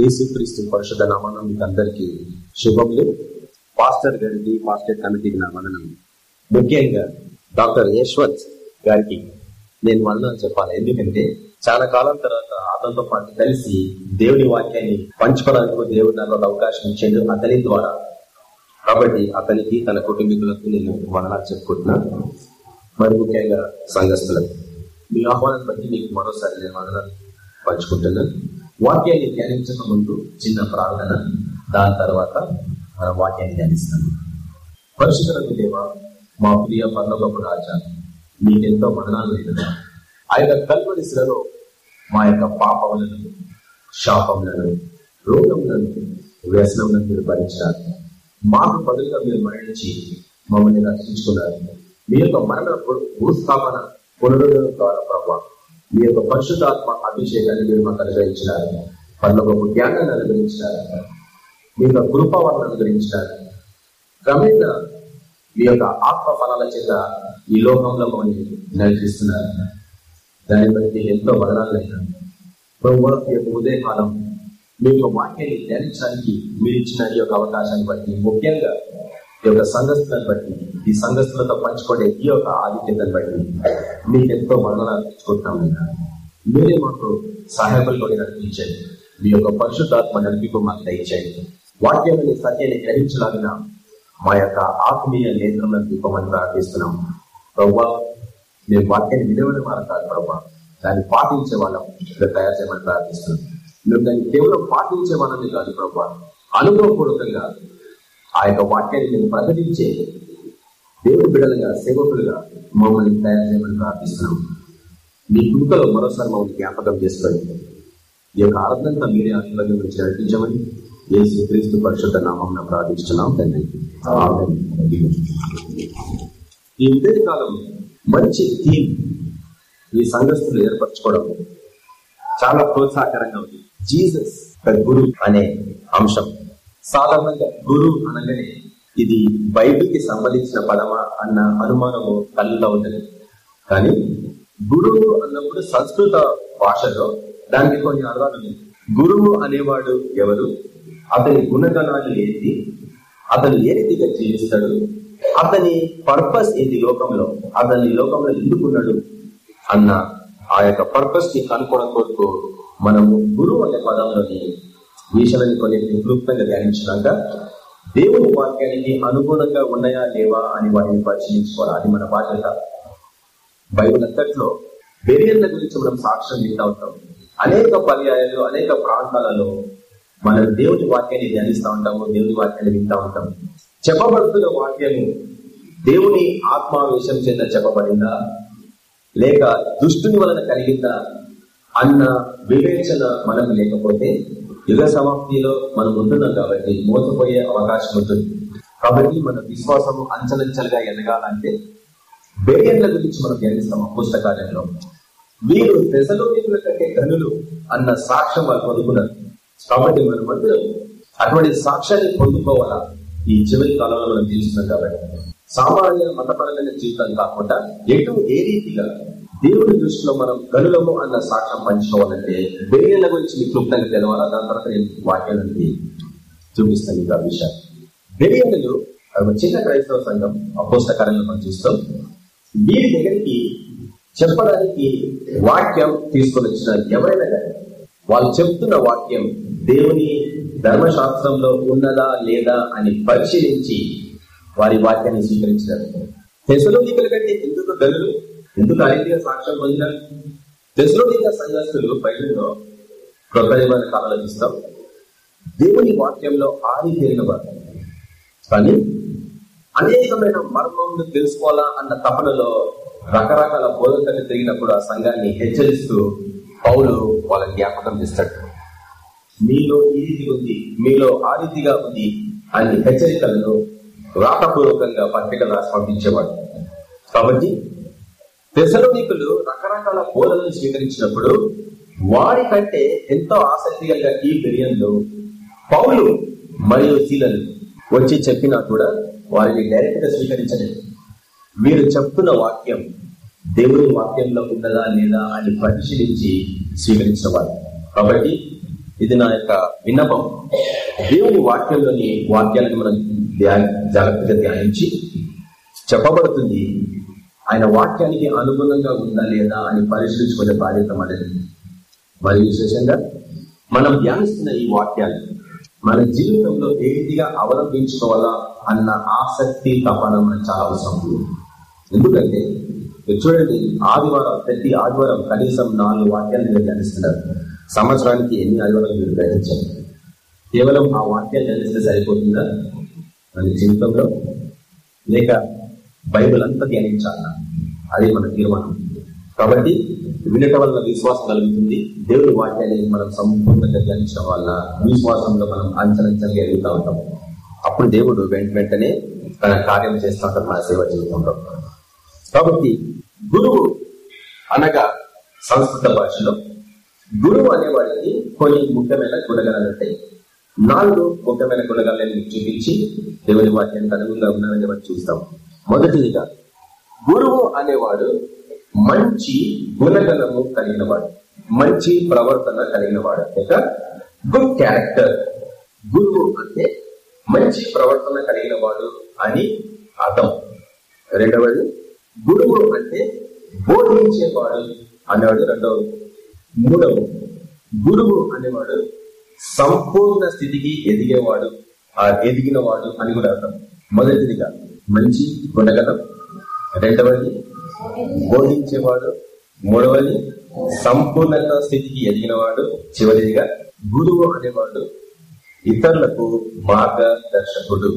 యేసుక్రీస్తు పరిషత్ నామనం మీకు అందరికీ శుభములు. పాస్టర్ గారికి పాస్టర్ కమిటీకి నా వందనం. ముఖ్యంగా డాక్టర్ యశ్వంత్ గారికి నేను వందనాలు చెప్పాలి. ఎందుకంటే చాలా కాలం తర్వాత అతనితో పాటు కలిసి దేవుని వాక్యాన్ని పంచుకోవడానికి దేవుడు నాకు అవకాశం ఇచ్చాడు అతని ద్వారా. కాబట్టి అతనికి తన కుటుంబీకులకు నేను వందనాలు చెప్పుకుంటున్నాను మరి ముఖ్యంగా సంఘస్థులకు. మీ ఆహ్వానం బట్టి మీకు మరోసారి నేను వందనాలు పంచుకుంటున్నాను వాక్యాన్ని ధ్యానించక ముందు చిన్న ప్రార్థన. దాని తర్వాత మన వాక్యాన్ని ధ్యానిస్తాను పరిశుద్ధులకు దేవ మా ప్రియ పర్లోకపు రాజా మీకెంతో మరణాలు లేదా ఆ యొక్క కల్పరిశిలలో మా యొక్క పాపములను శాపములను రోగములను వ్యసనములను మీరు భరించారు మాకు బదులుగా మీరు మరణించి మమ్మల్ని రక్షించుకున్నారు. మీ యొక్క మరణ భూస్థాపన పునరుద్ధరణ ద్వారా ప్రభావ మీ యొక్క పరిశుద్ధాత్మ అభిషేకాన్ని మీరు మాకు అనుగ్రహించినారు. పర్లోకపు జ్ఞానాన్ని అనుగ్రహించినారు. మీ యొక్క కృపవాలను అనుగ్రహించినారు. క్రమేణ మీ యొక్క ఆత్మ ఫలాల చేత ఈ లోకంలో మమ్మల్ని నడిపిస్తున్నారు. దాన్ని బట్టి ఎంతో వదనాలైనా ప్రభు యొక్క ఉదయకాలం మీ యొక్క వాక్యాన్ని ధ్యానించడానికి మీరు ఇచ్చిన ఈ యొక్క అవకాశాన్ని బట్టి ముఖ్యంగా ఈ యొక్క సంఘస్థులను బట్టి ఈ సంఘస్థులతో పంచుకునే ఈ యొక్క ఆధిక్యతను బట్టి మీకు ఎంతో మరణాలు అర్పించుకుంటున్నాం మీరే మాకు సహాయకులు నడిపించండి. మీ యొక్క పరిశుద్ధాత్మ నడిపికు మాకు దయచేయండి. వాక్యాన్ని సత్యాన్ని గ్రహించలాగిన మా యొక్క ఆత్మీయ నేత్రంలో దీపమని ప్రార్థిస్తున్నాం ప్రవ్వా మేము వాక్యాన్ని విలువని వారు కాదు ప్రవ్వా. దాన్ని పాటించే వాళ్ళం. ఇక్కడ తయారు చేయమని ప్రార్థిస్తున్నాం. మేము దాన్ని కేవలం పాటించే వాళ్ళని కాదు ప్రవ్వా. అనుభవపూర్వకంగా ఆ యొక్క వాక్యాన్ని మేము ప్రకటించే దేవుడి బిడలుగా సేవకులుగా మమ్మల్ని తయారు చేయమని ప్రార్థిస్తున్నాం. మీ కృపలో మరోసారి మమ్మల్ని జ్ఞాపకం చేసుకోండి. ఈ యొక్క ఆరాధనంతా మీరే ఆశీర్వాదం నుంచి నడిపించమని ఏ శ్రీక్రీస్తు పరిషత్ నామం ప్రార్థిస్తున్నాం. తండ్రి. ఈ ఉదయ కాలం మంచి థీమ్ ఈ సంఘస్థులు ఏర్పరచుకోవడం చాలా ప్రోత్సాహకరంగా ఉంది. జీసస్ గురు అనే అంశం. సాధారణంగా గురు అనగానే ఇది బైబిల్కి సంబంధించిన పదమా అన్న అనుమానము కళ్ళలో ఉంటుంది. కానీ గురువు అన్నప్పుడు సంస్కృత భాషలో దానికి కొన్ని అర్థాలు ఉన్నాయి గురువు అనేవాడు ఎవరు? అతని గుణగణాలు ఏంటి? అతను ఏ రీతిగా జీవిస్తాడు? అతని పర్పస్ ఏంటి లోకంలో? అతని లోకంలో ఎందుకున్నాడు అన్న ఆ యొక్క పర్పస్ని కనుక్కోవడం కొరకు మనము గురువు అనే పదంలోని విషయాలని కొన్ని క్లుప్తంగా ధ్యానించినాక దేవుని వాక్యానికి అనుగుణంగా ఉన్నాయా లేవా అని వాటిని పరిశీలించుకోవాలి. అది మన బాధ్యత. బైబుల్ అంతట్లో బెరియన్ల గురించి మనం సాక్ష్యం వింటా ఉంటాం. అనేక పర్యాయాలు అనేక ప్రాంతాలలో మనం దేవుని వాక్యాన్ని ధ్యానిస్తూ ఉంటాము దేవుని వాక్యాన్ని వింటా ఉంటాం. చెప్పబడుతున్న వాక్యము దేవుని ఆత్మావేశం చేత చెప్పబడిందా? లేక దుష్టుని వలన కలిగిందా? అన్న వివేచన మనం లేకపోతే యుగ సమాప్తిలో మనం ఉంటున్నాం కాబట్టి మోసపోయే అవకాశం ఉంటుంది. కాబట్టి మన విశ్వాసము అంచలంచలుగా ఎదగాలంటే బేరియన్ల గురించి మనం ధ్యానిస్తాం పుస్తకాలయంలో. వీరు పెసలోనికుల కంటే ధనులు అన్న సాక్ష్యం వాళ్ళు పొందుకున్నారు. కాబట్టి మనం అందరం అటువంటి సాక్ష్యాన్ని పొందుకోవాలా? ఈ చివరి కాలంలో మనం తెలుస్తున్నాం కాబట్టి. సామాన్య మతపరమైన జీవితం కాకుండా ఎటు ఏ రీతిగా దేవుడి దృష్టిలో మనం గనులము అన్న సాక్ష్యం పంచుకోవాలంటే బేరియన్ల గురించి మీకు క్లుప్తంగా తెలవాలా? దాని తర్వాత నేను వాక్యాలని చూపిస్తాను ఇంకా విషయాలు. బేరియన్లు చిన్న క్రైస్తవ సంఘం అపోస్తకారంగా మనం చూస్తాం. వీరి దగ్గరికి చెప్పడానికి వాక్యం తీసుకొని వచ్చిన ఎవరైనా కానీ వాళ్ళు చెప్తున్న వాక్యం దేవుని ధర్మశాస్త్రంలో ఉన్నదా లేదా అని పరిశీలించి వారి వాక్యాన్ని స్వీకరించినారు. తెసలో నీకులు కంటే ఎందుకు గనులు ఎందుకు ఐదిగా సాక్ష్యం పొందినారు దశలోనిక సంఘస్థులు బయటలో క్రొత్త నిబంధన కాలంలో చూస్తాం దేవుని వాక్యంలో ఆరి తేలిన వారు కానీ అనేకమైన మర్మములు తెలుసుకోవాలా అన్న తపనలో రకరకాల బోధకలు తిరిగినప్పుడు ఆ సంఘాన్ని హెచ్చరిస్తూ పౌలు వాళ్ళ జ్ఞాపకం చేస్తాడు. మీలో ఈ రీతి ఉంది మీలో ఆ రీతిగా ఉంది అన్ని హెచ్చరికలను రాతపూర్వకంగా పత్రికలు రాసి పంపించేవాడు. కాబట్టి దశలోనికులు రకరకాల బోధనలు స్వీకరించినప్పుడు వారికంటే ఎంతో ఆసక్తి కలిగిన ఈ బిర్యానీలు పౌలు మరియు శీలలు వచ్చి చెప్పినా కూడా వారిని డైరెక్ట్గా స్వీకరించలేదు. వీరు చెప్తున్న వాక్యం దేవుని వాక్యంలో ఉన్నదా లేదా అని పరిశీలించి స్వీకరించేవారు. కాబట్టి ఇది నా యొక్క విన్నపం. దేవుని వాక్యంలోని వాక్యాలను మనం జాగ్రత్తగా ధ్యానించి చెప్పబడుతుంది. ఆయన వాక్యానికి అనుగుణంగా ఉందా లేదా అని పరిశీలించుకునే బాధ్యత మనది. మరి విశేషంగా మనం ధ్యానిస్తున్న ఈ వాక్యాలు మన జీవితంలో ఏ రీతిగా అవలంబించుకోవాలా అన్న ఆసక్తి తపన మనకు చాలా అవసరం. ఎందుకంటే చూడండి ఆదివారం ప్రతి ఆదివారం కనీసం నాలుగు వాక్యాలు మీరు ధ్యానిస్తున్నారు. సంవత్సరానికి ఎన్ని ఆదివారాలు మీరు గ్రహించారు? కేవలం ఆ వాక్యాలు ధ్యానిస్తే సరిపోతుందా? మన జీవితంలో? లేక బైబుల్ అంతా ధ్యానించాలన్నా అది మన తీర్మానం. కాబట్టి వినటం వల్ల విశ్వాసం కలుగుతుంది. దేవుడి వాక్యాన్ని మనం సంపూర్ణంగా ధ్యానించడం వల్ల విశ్వాసంలో మనం అంచనంచంగా ఎదుగుతూ ఉంటాం. అప్పుడు దేవుడు వెంట వెంటనే తన కార్యం చేస్తూ ఉంటారు మన సేవ జీవితంలో కాబట్టి గురువు అనగా సంస్కృత భాషలో గురువు అనేవాడికి కొన్ని ముఖ్యమైన గుణగణాలు ఉంటాయి. నాలుగు ముఖ్యమైన గుణగాలను చూపించి దేవుని వాక్యానికి అనుగుణంగా ఉన్నారని మనం చూస్తాం. మొదటిదిగా గురువు అనేవాడు మంచి గుణగణము కలిగిన వాడు మంచి ప్రవర్తన కలిగిన వాడు గుడ్ క్యారెక్టర్ గురువు అంటే మంచి ప్రవర్తన కలిగిన వాడు అని అర్థం. రెండవది గురువు అంటే బోధించేవాడు అనేవాడు రెండవ మూడవ గురువు అనేవాడు సంపూర్ణ స్థితికి ఎదిగేవాడు ఆ ఎదిగిన వాడు అని కూడా అర్థం. మొదటిదిగా మంచి గుణగణం రెండవది బోధించేవాడు మూడవది సంపూర్ణత స్థితికి ఎదిగినవాడు చివరిగా గురువు అనేవాడు ఇతరులకు మార్గదర్శకుడు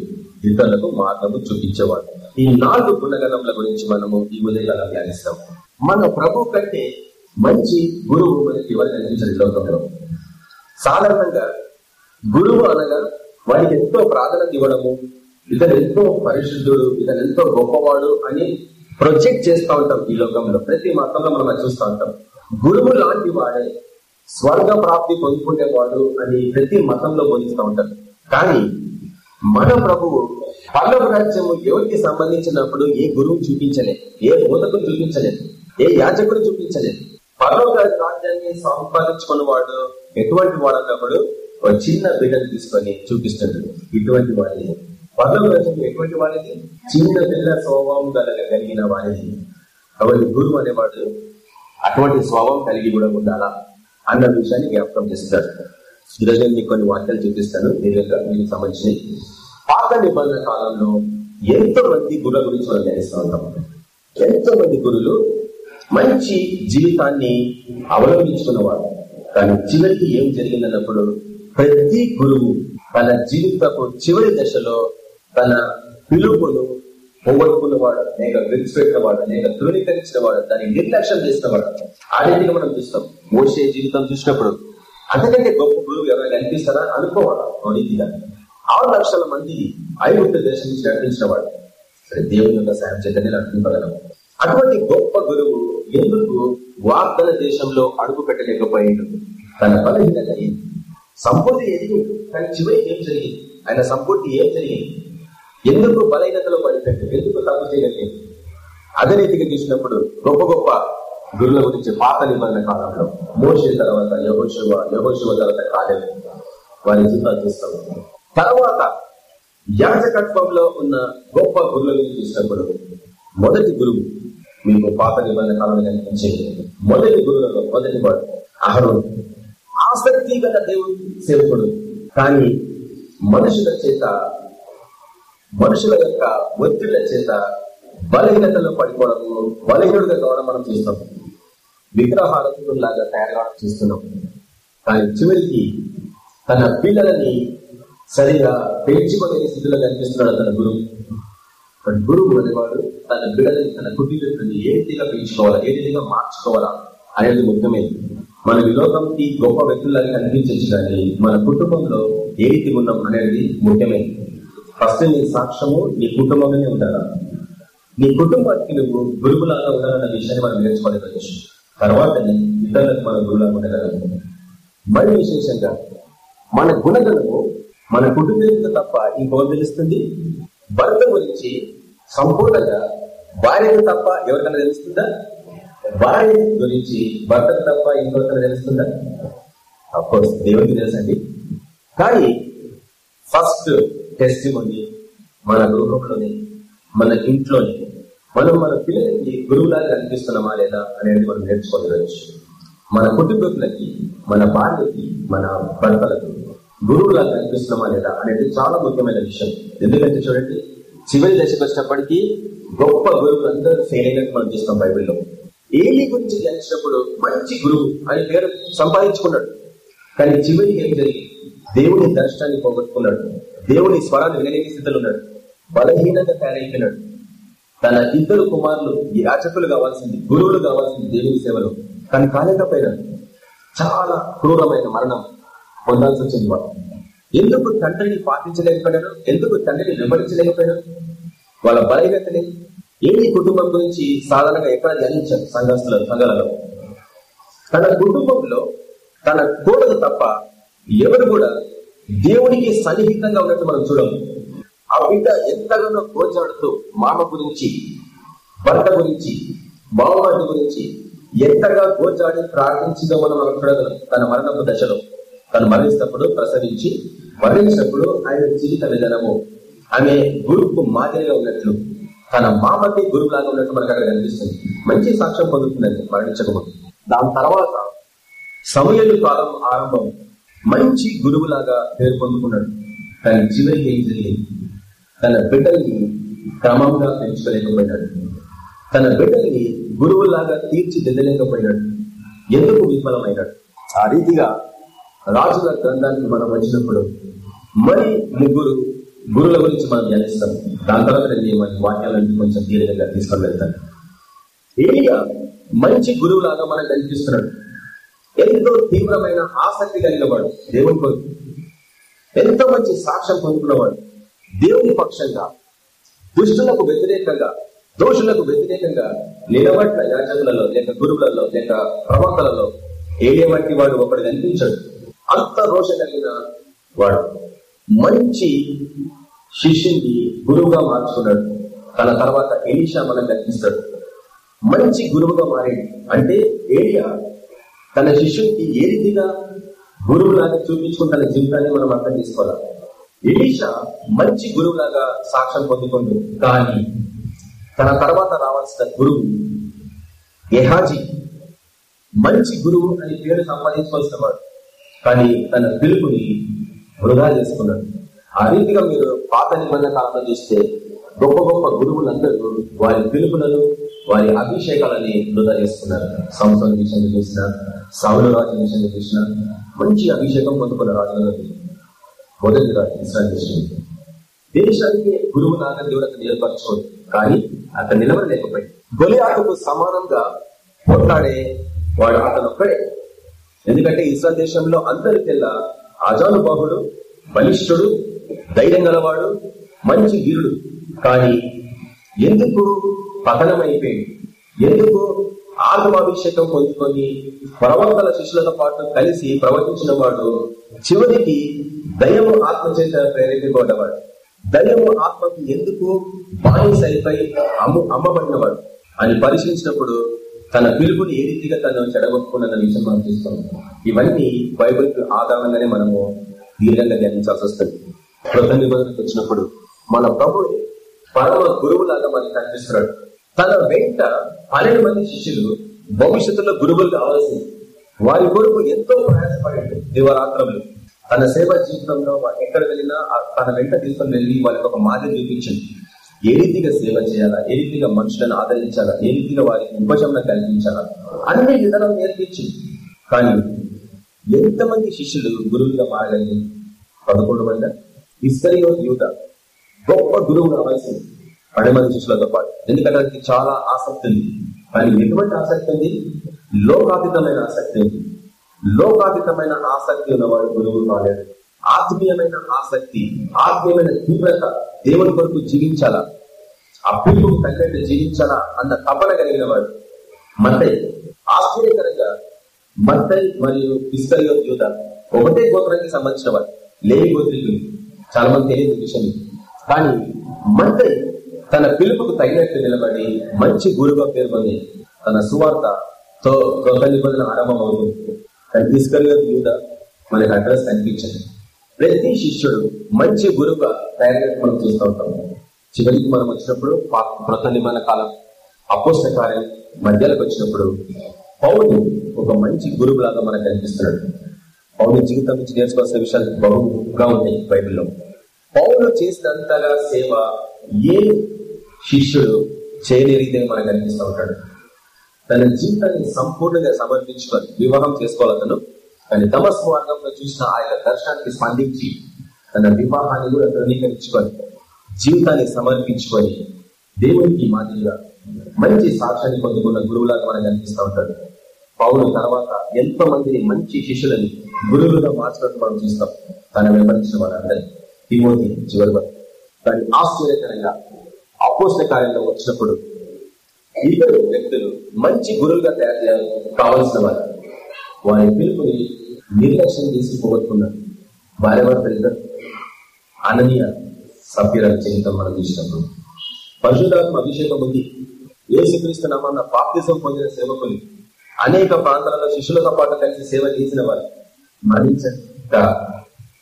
ఇతరులకు మార్గము చూపించేవాడు. ఈ నాలుగు గుణగణముల గురించి మనము ఈ ఉదయకాలం ధ్యానిస్తాం. మన ప్రభు కంటే మంచి గురువు మనకి ఎవరు కనిపించండి లోకంలో? సాధారణంగా గురువు అనగా వారికి ఎంతో ప్రాధాన్యత ఇవ్వడము ఇతను ఎంతో పరిశుద్ధుడు ఇతను ఎంతో గొప్పవాడు అని ప్రొజెక్ట్ చేస్తూ ఉంటాం ఈ లోకంలో. ప్రతి మతంలో మనం చూస్తూ ఉంటాం. గురువు లాంటి వాడే స్వర్గ ప్రాప్తి పొందుకునేవాడు అని ప్రతి మతంలో బోధిస్తూ ఉంటారు కానీ మన ప్రభువు పల్లవ రాజ్యము ఎవరికి సంబంధించినప్పుడు ఏ గురువు చూపించలేదు ఏ బోధకు చూపించలేదు ఏ యాజకుడు చూపించలేదు. పల్లవ రాజ్యాన్ని సంపాదించుకున్నవాడు ఎటువంటి వాడు అన్నప్పుడు ఒక చిన్న బిడ్డను తీసుకొని చూపిస్తుంటాడు. ఇటువంటి వాడిని పదవ దశకు ఎటువంటి వాడిది? చిన్న పిల్ల స్వభావం కలిగిన వాడిది. కాబట్టి గురువు అనేవాడు అటువంటి స్వభావం కలిగి కూడా ఉండాలా? అన్న విషయాన్ని జ్ఞాపకం చేస్తాడు ఈరోజు మీకు కొన్ని వాక్యాలు చూపిస్తాను. దీనిగా మీకు సంబంధించి పాత నిబంధన కాలంలో ఎంతో మంది గురుల గురించి మనం ధ్యానిస్తూ ఉంటాం ఎంతో మంది గురులు మంచి జీవితాన్ని అవలంబించుకున్నవారు. కానీ చివరికి ఏం జరిగిందన్నప్పుడు ప్రతి గురువు తన జీవితపు చివరి దశలో తన పిలుపును పోగొట్టుకున్నవాడు అనేక విడిచిపెట్టినవాడు అనేక తృణీకరించినవాడు దాన్ని నిర్లక్ష్యం చేసినవాడు ఆ రీతిగా మనం చూస్తాం. మోసే జీవితం చూసినప్పుడు అంతకంటే గొప్ప గురువు ఎవరైనా కనిపిస్తారా? అనుకోవాలి? రీతిగా. ఆరు లక్షల మంది ఐగుప్త దేశం నుంచి నడిపించిన వాడు. సరే దేవుని యొక్క సాయం చేతనే నడిపించగలం అటువంటి గొప్ప గురువు ఎందుకు వాగ్దన దేశంలో అడుగు పెట్టలేకపోయిండు? తన బలహీనత సంపూర్తి ఎదిగి కానీ చివరికి ఏం జరిగింది? ఆయన సంపూర్తి ఏం జరిగింది? ఎందుకు బలహీనతలో పడిపోయాడు ఎందుకు తప్పు చేయలేదు? అధనీతికి రీతిగా చూసినప్పుడు గొప్ప గొప్ప గురుల గురించి పాత నిబంధన కాలంలో మోసే తర్వాత యహోశివ యహోశివ తర్వాత కాలేదు వారి జీవితాలు చూస్తాం. తర్వాత యాజకత్వంలో ఉన్న గొప్ప గురుల గురించి చూసినప్పుడు మొదటి గురువు మీకు పాత నిబంధన కాలంలో కనిపించేది మొదటి గురువులలో మొదటి వాడు అహరోన్. ఆసక్తి గల దేవుడు సేవకుడు. కానీ మనుషుల చేత మనుషుల యొక్క ఒత్తిళ్ళ చేత బలహీనతలో పడిపోవడము బలహీనుడిగా కావడం మనం చూస్తాం. విగ్రహారతులాగా తయారు చూస్తున్నాం. కానీ చివరికి తన పిల్లలని సరిగా పేర్చుకోలేని స్థితిలో కనిపిస్తున్నాడు తన గురువు. గురువు అనేవాడు తన బిడ్డని తన కుటుంబాన్ని ఏ రీతిగా పెంచుకోవాలా ఏ రీతిగా మార్చుకోవాలా అనేది ముఖ్యమైనది మన విలోకంకి గొప్ప వ్యక్తులని కనిపించచ్చు కానీ మన కుటుంబంలో ఏ రీతి ఉన్నాం అనేది ముఖ్యమైనది ఫస్ట్ నీ సాక్ష్యము నీ కుటుంబంలోనే ఉండాలా? నీ కుటుంబానికి నువ్వు గురువులాగా ఉండాలన్న విషయాన్ని మనం నేర్చుకోలేదు తర్వాత ఇతరులకు మన గురువులాగా ఉండగలము. మరి విశేషంగా మన గుణగణము మన కుటుంబం తప్ప ఇంకోటి తెలుస్తుంది? భర్త గురించి సంపూర్ణంగా భార్యకు తప్ప ఎవరికైనా తెలుస్తుందా? భార్య గురించి భర్తకు తప్ప ఇంకొకరికైనా తెలుస్తుందా? అఫ్కోర్స్ దేవుడికి తెలుసండి. కానీ ఫస్ట్ టెస్టిమోని మన గృహంలోనే మన ఇంట్లోనే మనం మన పిల్లలకి గురువులాగా కనిపిస్తున్నామా లేదా అనేది మనం నేర్చుకోవచ్చు మన కుటుంబీకులకి మన భార్యకి మన భర్తలకు గురువులాగా కనిపిస్తున్నామా లేదా అనేది చాలా ముఖ్యమైన విషయం. ఎందుకంటే చూడండి చివరి దశకు వచ్చినప్పటికీ గొప్ప గురువులు అందరూ ఫెయిల్ అయినట్టు మనం చూస్తాం బైబిల్లో. ఏలి గురించి ధ్యానించినప్పుడు మంచి గురువు అని పేరు సంపాదించుకున్నాడు. కానీ చివరికి ఏం జరిగింది? దేవుని దర్శనాన్ని పోగొట్టుకున్నాడు. దేవుని స్వరాన్ని వినలేని స్థితిలో ఉన్నాడు. బలహీనంగా తయారైపోయినాడు. తన ఇద్దరు కుమారులు యాచకులు కావాల్సింది గురువులు కావాల్సింది దేవుని సేవలు. కానీ కాలేకపోయినాడు. చాలా క్రూరమైన మరణం పొందాల్సి వచ్చింది వాడు. ఎందుకు తండ్రిని పాటించలేకపోయినాడు? ఎందుకు తండ్రిని వివరించలేకపోయినాడు వాళ్ళ బలహీనతని ఏమి కుటుంబం గురించి సాధారణంగా ఎక్కడ ధ్యానించారు సంఘస్థుల సంఘాలలో? తన కుటుంబంలో తన కూడదు తప్ప ఎవరు కూడా దేవునికి సన్నిహితంగా ఉన్నట్టు మనం చూడము ఆ బిడ్డ ఎంతగానో కోచాడుతూ మామ గురించి భర్త గురించి బావమాటి గురించి ఎంతగా గోచాడి ప్రార్థించిందో మనం మనం చూడగలం. తన మరణపు దశలో. తను మరణిస్తున్నప్పుడు ప్రసవించి మరణించినప్పుడు ఆయన జీవిత విధానము ఆమె గురువుకు మాదిరిగా ఉన్నట్లు తన మామకి గురువులాగా ఉన్నట్టు మనకు అక్కడ కనిపిస్తుంది. మంచి సాక్ష్యం పొందుతుందండి మరణించకముందు. దాని తర్వాత సమయలు కాలం ఆరంభం. మంచి గురువులాగా పేరు పొందుకున్నాడు. కానీ చివరికి ఏం తన బిడ్డల్ని క్రమంగా పెంచుకోలేకపోయినాడు తన బిడ్డల్ని గురువులాగా తీర్చిదిద్దలేకపోయినాడు ఎందుకు విఫలమైనాడు ఆ రీతిగా రాజుల గ్రంథానికి మనం వచ్చినప్పుడు మరి ముగ్గురు గురువుల గురించి మనం ధ్యానిస్తాం. దాని తర్వాత నేను మన వాక్యాలను కొంచెం దీర్ఘంగా తీసుకొని వెళ్తాను. ఏరియా మంచి గురువులాగా మనకు కనిపిస్తున్నాడు ఎంతో తీవ్రమైన ఆసక్తి కలిగిన వాడు దేవుని కొరకు. ఎంతో మంచి సాక్ష్యం పొందుకున్నవాడు దేవుని పక్షంగా దుష్టులకు వ్యతిరేకంగా దోషులకు వ్యతిరేకంగా నిలబడ్డ యాజకులలో లేక గురువులలో లేక ప్రవక్తలలో ఏలియా వంటి వాడు ఒకడు కనిపించాడు. అంత రోష కలిగిన వాడు. మంచి శిష్యుని గురువుగా మార్చుకున్నాడు. తన తర్వాత ఎలీషా మనకు కనిపిస్తాడు మంచి గురువుగా మారాడు. అంటే ఏలియా తన శిష్యునికి ఏ రీతిగా గురువులాగా చూపించుకుని తన జీవితాన్ని మనం అర్థం చేసుకోవాలి? ఎలీషా మంచి గురువులాగా సాక్ష్యం పొందుకుంది. కానీ తన తర్వాత రావాల్సిన గురువు ఎహాజీ మంచి గురువు అని పేరు సంపాదించుకోవాల్సిన వాడు. కానీ తన పిలుపుని వృధా చేసుకున్నాడు. ఆ రీతిగా మీరు పాత నిబంధన కాలంలో చూస్తే గొప్ప గొప్ప గురువులందరూ వారి పిలుపులను వారి అభిషేకాలని వృధా చేసుకున్నారు సంస్థల విషయంలో చూసిన సౌల రాజు విషయంలో చూసిన మంచి అభిషేకం పొందుకున్న రాజులలో మొదటి రాజు ఇస్రాయల్ దేశం దేశానికి గురువు లాగా దేవుడు అతను ఏర్పరచుకోడు కానీ అతను నిలబడలేకపోయి ఆటకు సమానంగా పోట్లాడే వాడు అతను ఒక్కడే. ఎందుకంటే ఇస్రాయల్ దేశంలో అందరికెల్లా అజానుబాహుడు బలిష్ఠుడు ధైర్యం గలవాడు మంచి వీరుడు. కానీ ఎందుకు పతనమైపోయింది ఎందుకు ఆత్మాభిషేకం పొందుకొని ప్రవక్తల శిష్యులతో పాటు కలిసి ప్రవచించిన వాడు చివరికి దయము ఆత్మ చేత ప్రేరేపింపబడ్డవాడు. దయము ఆత్మకి ఎందుకు బానిసైపై అమ్ము అమ్మబడినవాడు? అని పరిశీలించినప్పుడు తన పిలుపుని ఏ రీతిగా తను చెడగొట్టుకున్న విషయం మనం చూస్తాం. ఇవన్నీ బైబిల్ ఆధారంగానే మనము దీర్ఘంగా ధ్యానించాల్సి వస్తుంది. కృత నిబంధనకు వచ్చినప్పుడు మన ప్రభు పరమ గురువులాగా మనకి కనిపిస్తున్నాడు. తన వెంట పన్నెండు మంది శిష్యులు భవిష్యత్తులో గురువులు కావాల్సింది. వారి కొరకు ఎంతో ప్రయాసపడాడు దివరాత్రములు తన సేవ జీవితంలో ఎక్కడ వెళ్ళినా తన వెంట తీసుకొని వెళ్ళి వాళ్ళకి ఒక మాదిరి చూపించింది. ఏ రీతిగా సేవ చేయాలా? ఏ రీతిగా మనుషులను ఆదరించాలా? ఏ రీతిగా వారికి ఉపశమనం కల్పించాలా అన్ని విధానం నేర్పించింది. కానీ ఎంతమంది శిష్యులు గురువులుగా మారగలిగి పదకొండు మంది? ఇస్కరియో యువత గొప్ప గురువు కావాల్సింది పన్నెండు మంది శిష్యులతో పాటు. ఎందుకంటే చాలా ఆసక్తి ఉంది. కానీ ఎటువంటి ఆసక్తి ఉంది? లోకాతీతమైన ఆసక్తి ఉంది. లోకాతీతమైన ఆసక్తి ఉన్నవాడు గురువు కాలేదు ఆత్మీయమైన ఆసక్తి ఆత్మీయమైన తీవ్రత దేవుని కొరకు జీవించాలా? ఆ పిలుపు తగ్గట్టు జీవించాలా అన్న తపన కలిగిన వాడు మంతై ఆశ్చర్యకరంగా మంతై మరియు ఇస్కరియో యూత ఒకటే గోత్రానికి సంబంధించిన వాడు లేని గోత్రికులు. చాలా మంది తెలియదు విషయం కానీ మత్తయ్య తన పిలుపుకు తగినట్టు నిలబడి మంచి గురుగా పేర్కొని తన సువార్త తో కొత్త నిబంధన ఆరంభం అవుతుంది కానీ యూద. మనకి అడ్రస్ కనిపించదు. ప్రతి శిష్యుడు మంచి గురువుగా తయారైనట్టు మనం చూస్తూ ఉంటాం. చివరికి మనం వచ్చినప్పుడు కృత నిమాన కాలం అపోష్ట కార్యం మధ్యలోకి వచ్చినప్పుడు పౌరుడు ఒక మంచి గురువు లాగా మనకు కనిపిస్తున్నాడు. పౌరుడు జీవితం నుంచి నేర్చుకోవాల్సిన విషయాలు బహుగా ఉన్నాయి బైబిల్లో. పౌరులు చేసినంతగా సేవ ఏ శిష్యుడు చేయలేనిదని మనకు అనిపిస్తూ ఉంటాడు. తన జీవితాన్ని సంపూర్ణంగా సమర్పించుకొని వివాహం చేసుకోవాలతను కానీ తమస్ మార్గంలో చూసిన ఆయన దర్శనానికి స్పందించి తన వివాహాన్ని కూడా ధృవీకరించుకొని జీవితాన్ని సమర్పించుకొని దేవునికి మాదిరిగా మంచి సాక్ష్యాన్ని పొందుకున్న గురువులాగా మనకు అనిపిస్తూ ఉంటాడు. పౌరుల తర్వాత ఎంతో మందిని మంచి శిష్యులని గురువులుగా మార్చడం మనం చూస్తాం. తన వెంబడించిన వాళ్ళందరినీ తిమోతి చివరి కానీ ఆశ్చర్యకరంగా అపోష్ట కార్యంలో వచ్చినప్పుడు ఇద్దరు వ్యక్తులు మంచి గురువుగా తయారు చేయాలి కావలసిన వారు. వారి పిలుపుని నిర్లక్ష్యం చేసి పోగొట్టుకున్నారు. భార్య భర్త ఇద్దరు అననీయ సభ్యులను జీవితం మనం చూసినప్పుడు. పరిశుధాత్మ అభిషేకం ఉంది ఏసుక్రీస్తు నమ్మన్న బాప్తిజం పొందిన సేవకులు అనేక ప్రాంతాలలో శిష్యులతో పాటు కలిసి సేవ చేసిన వారు. మరణించక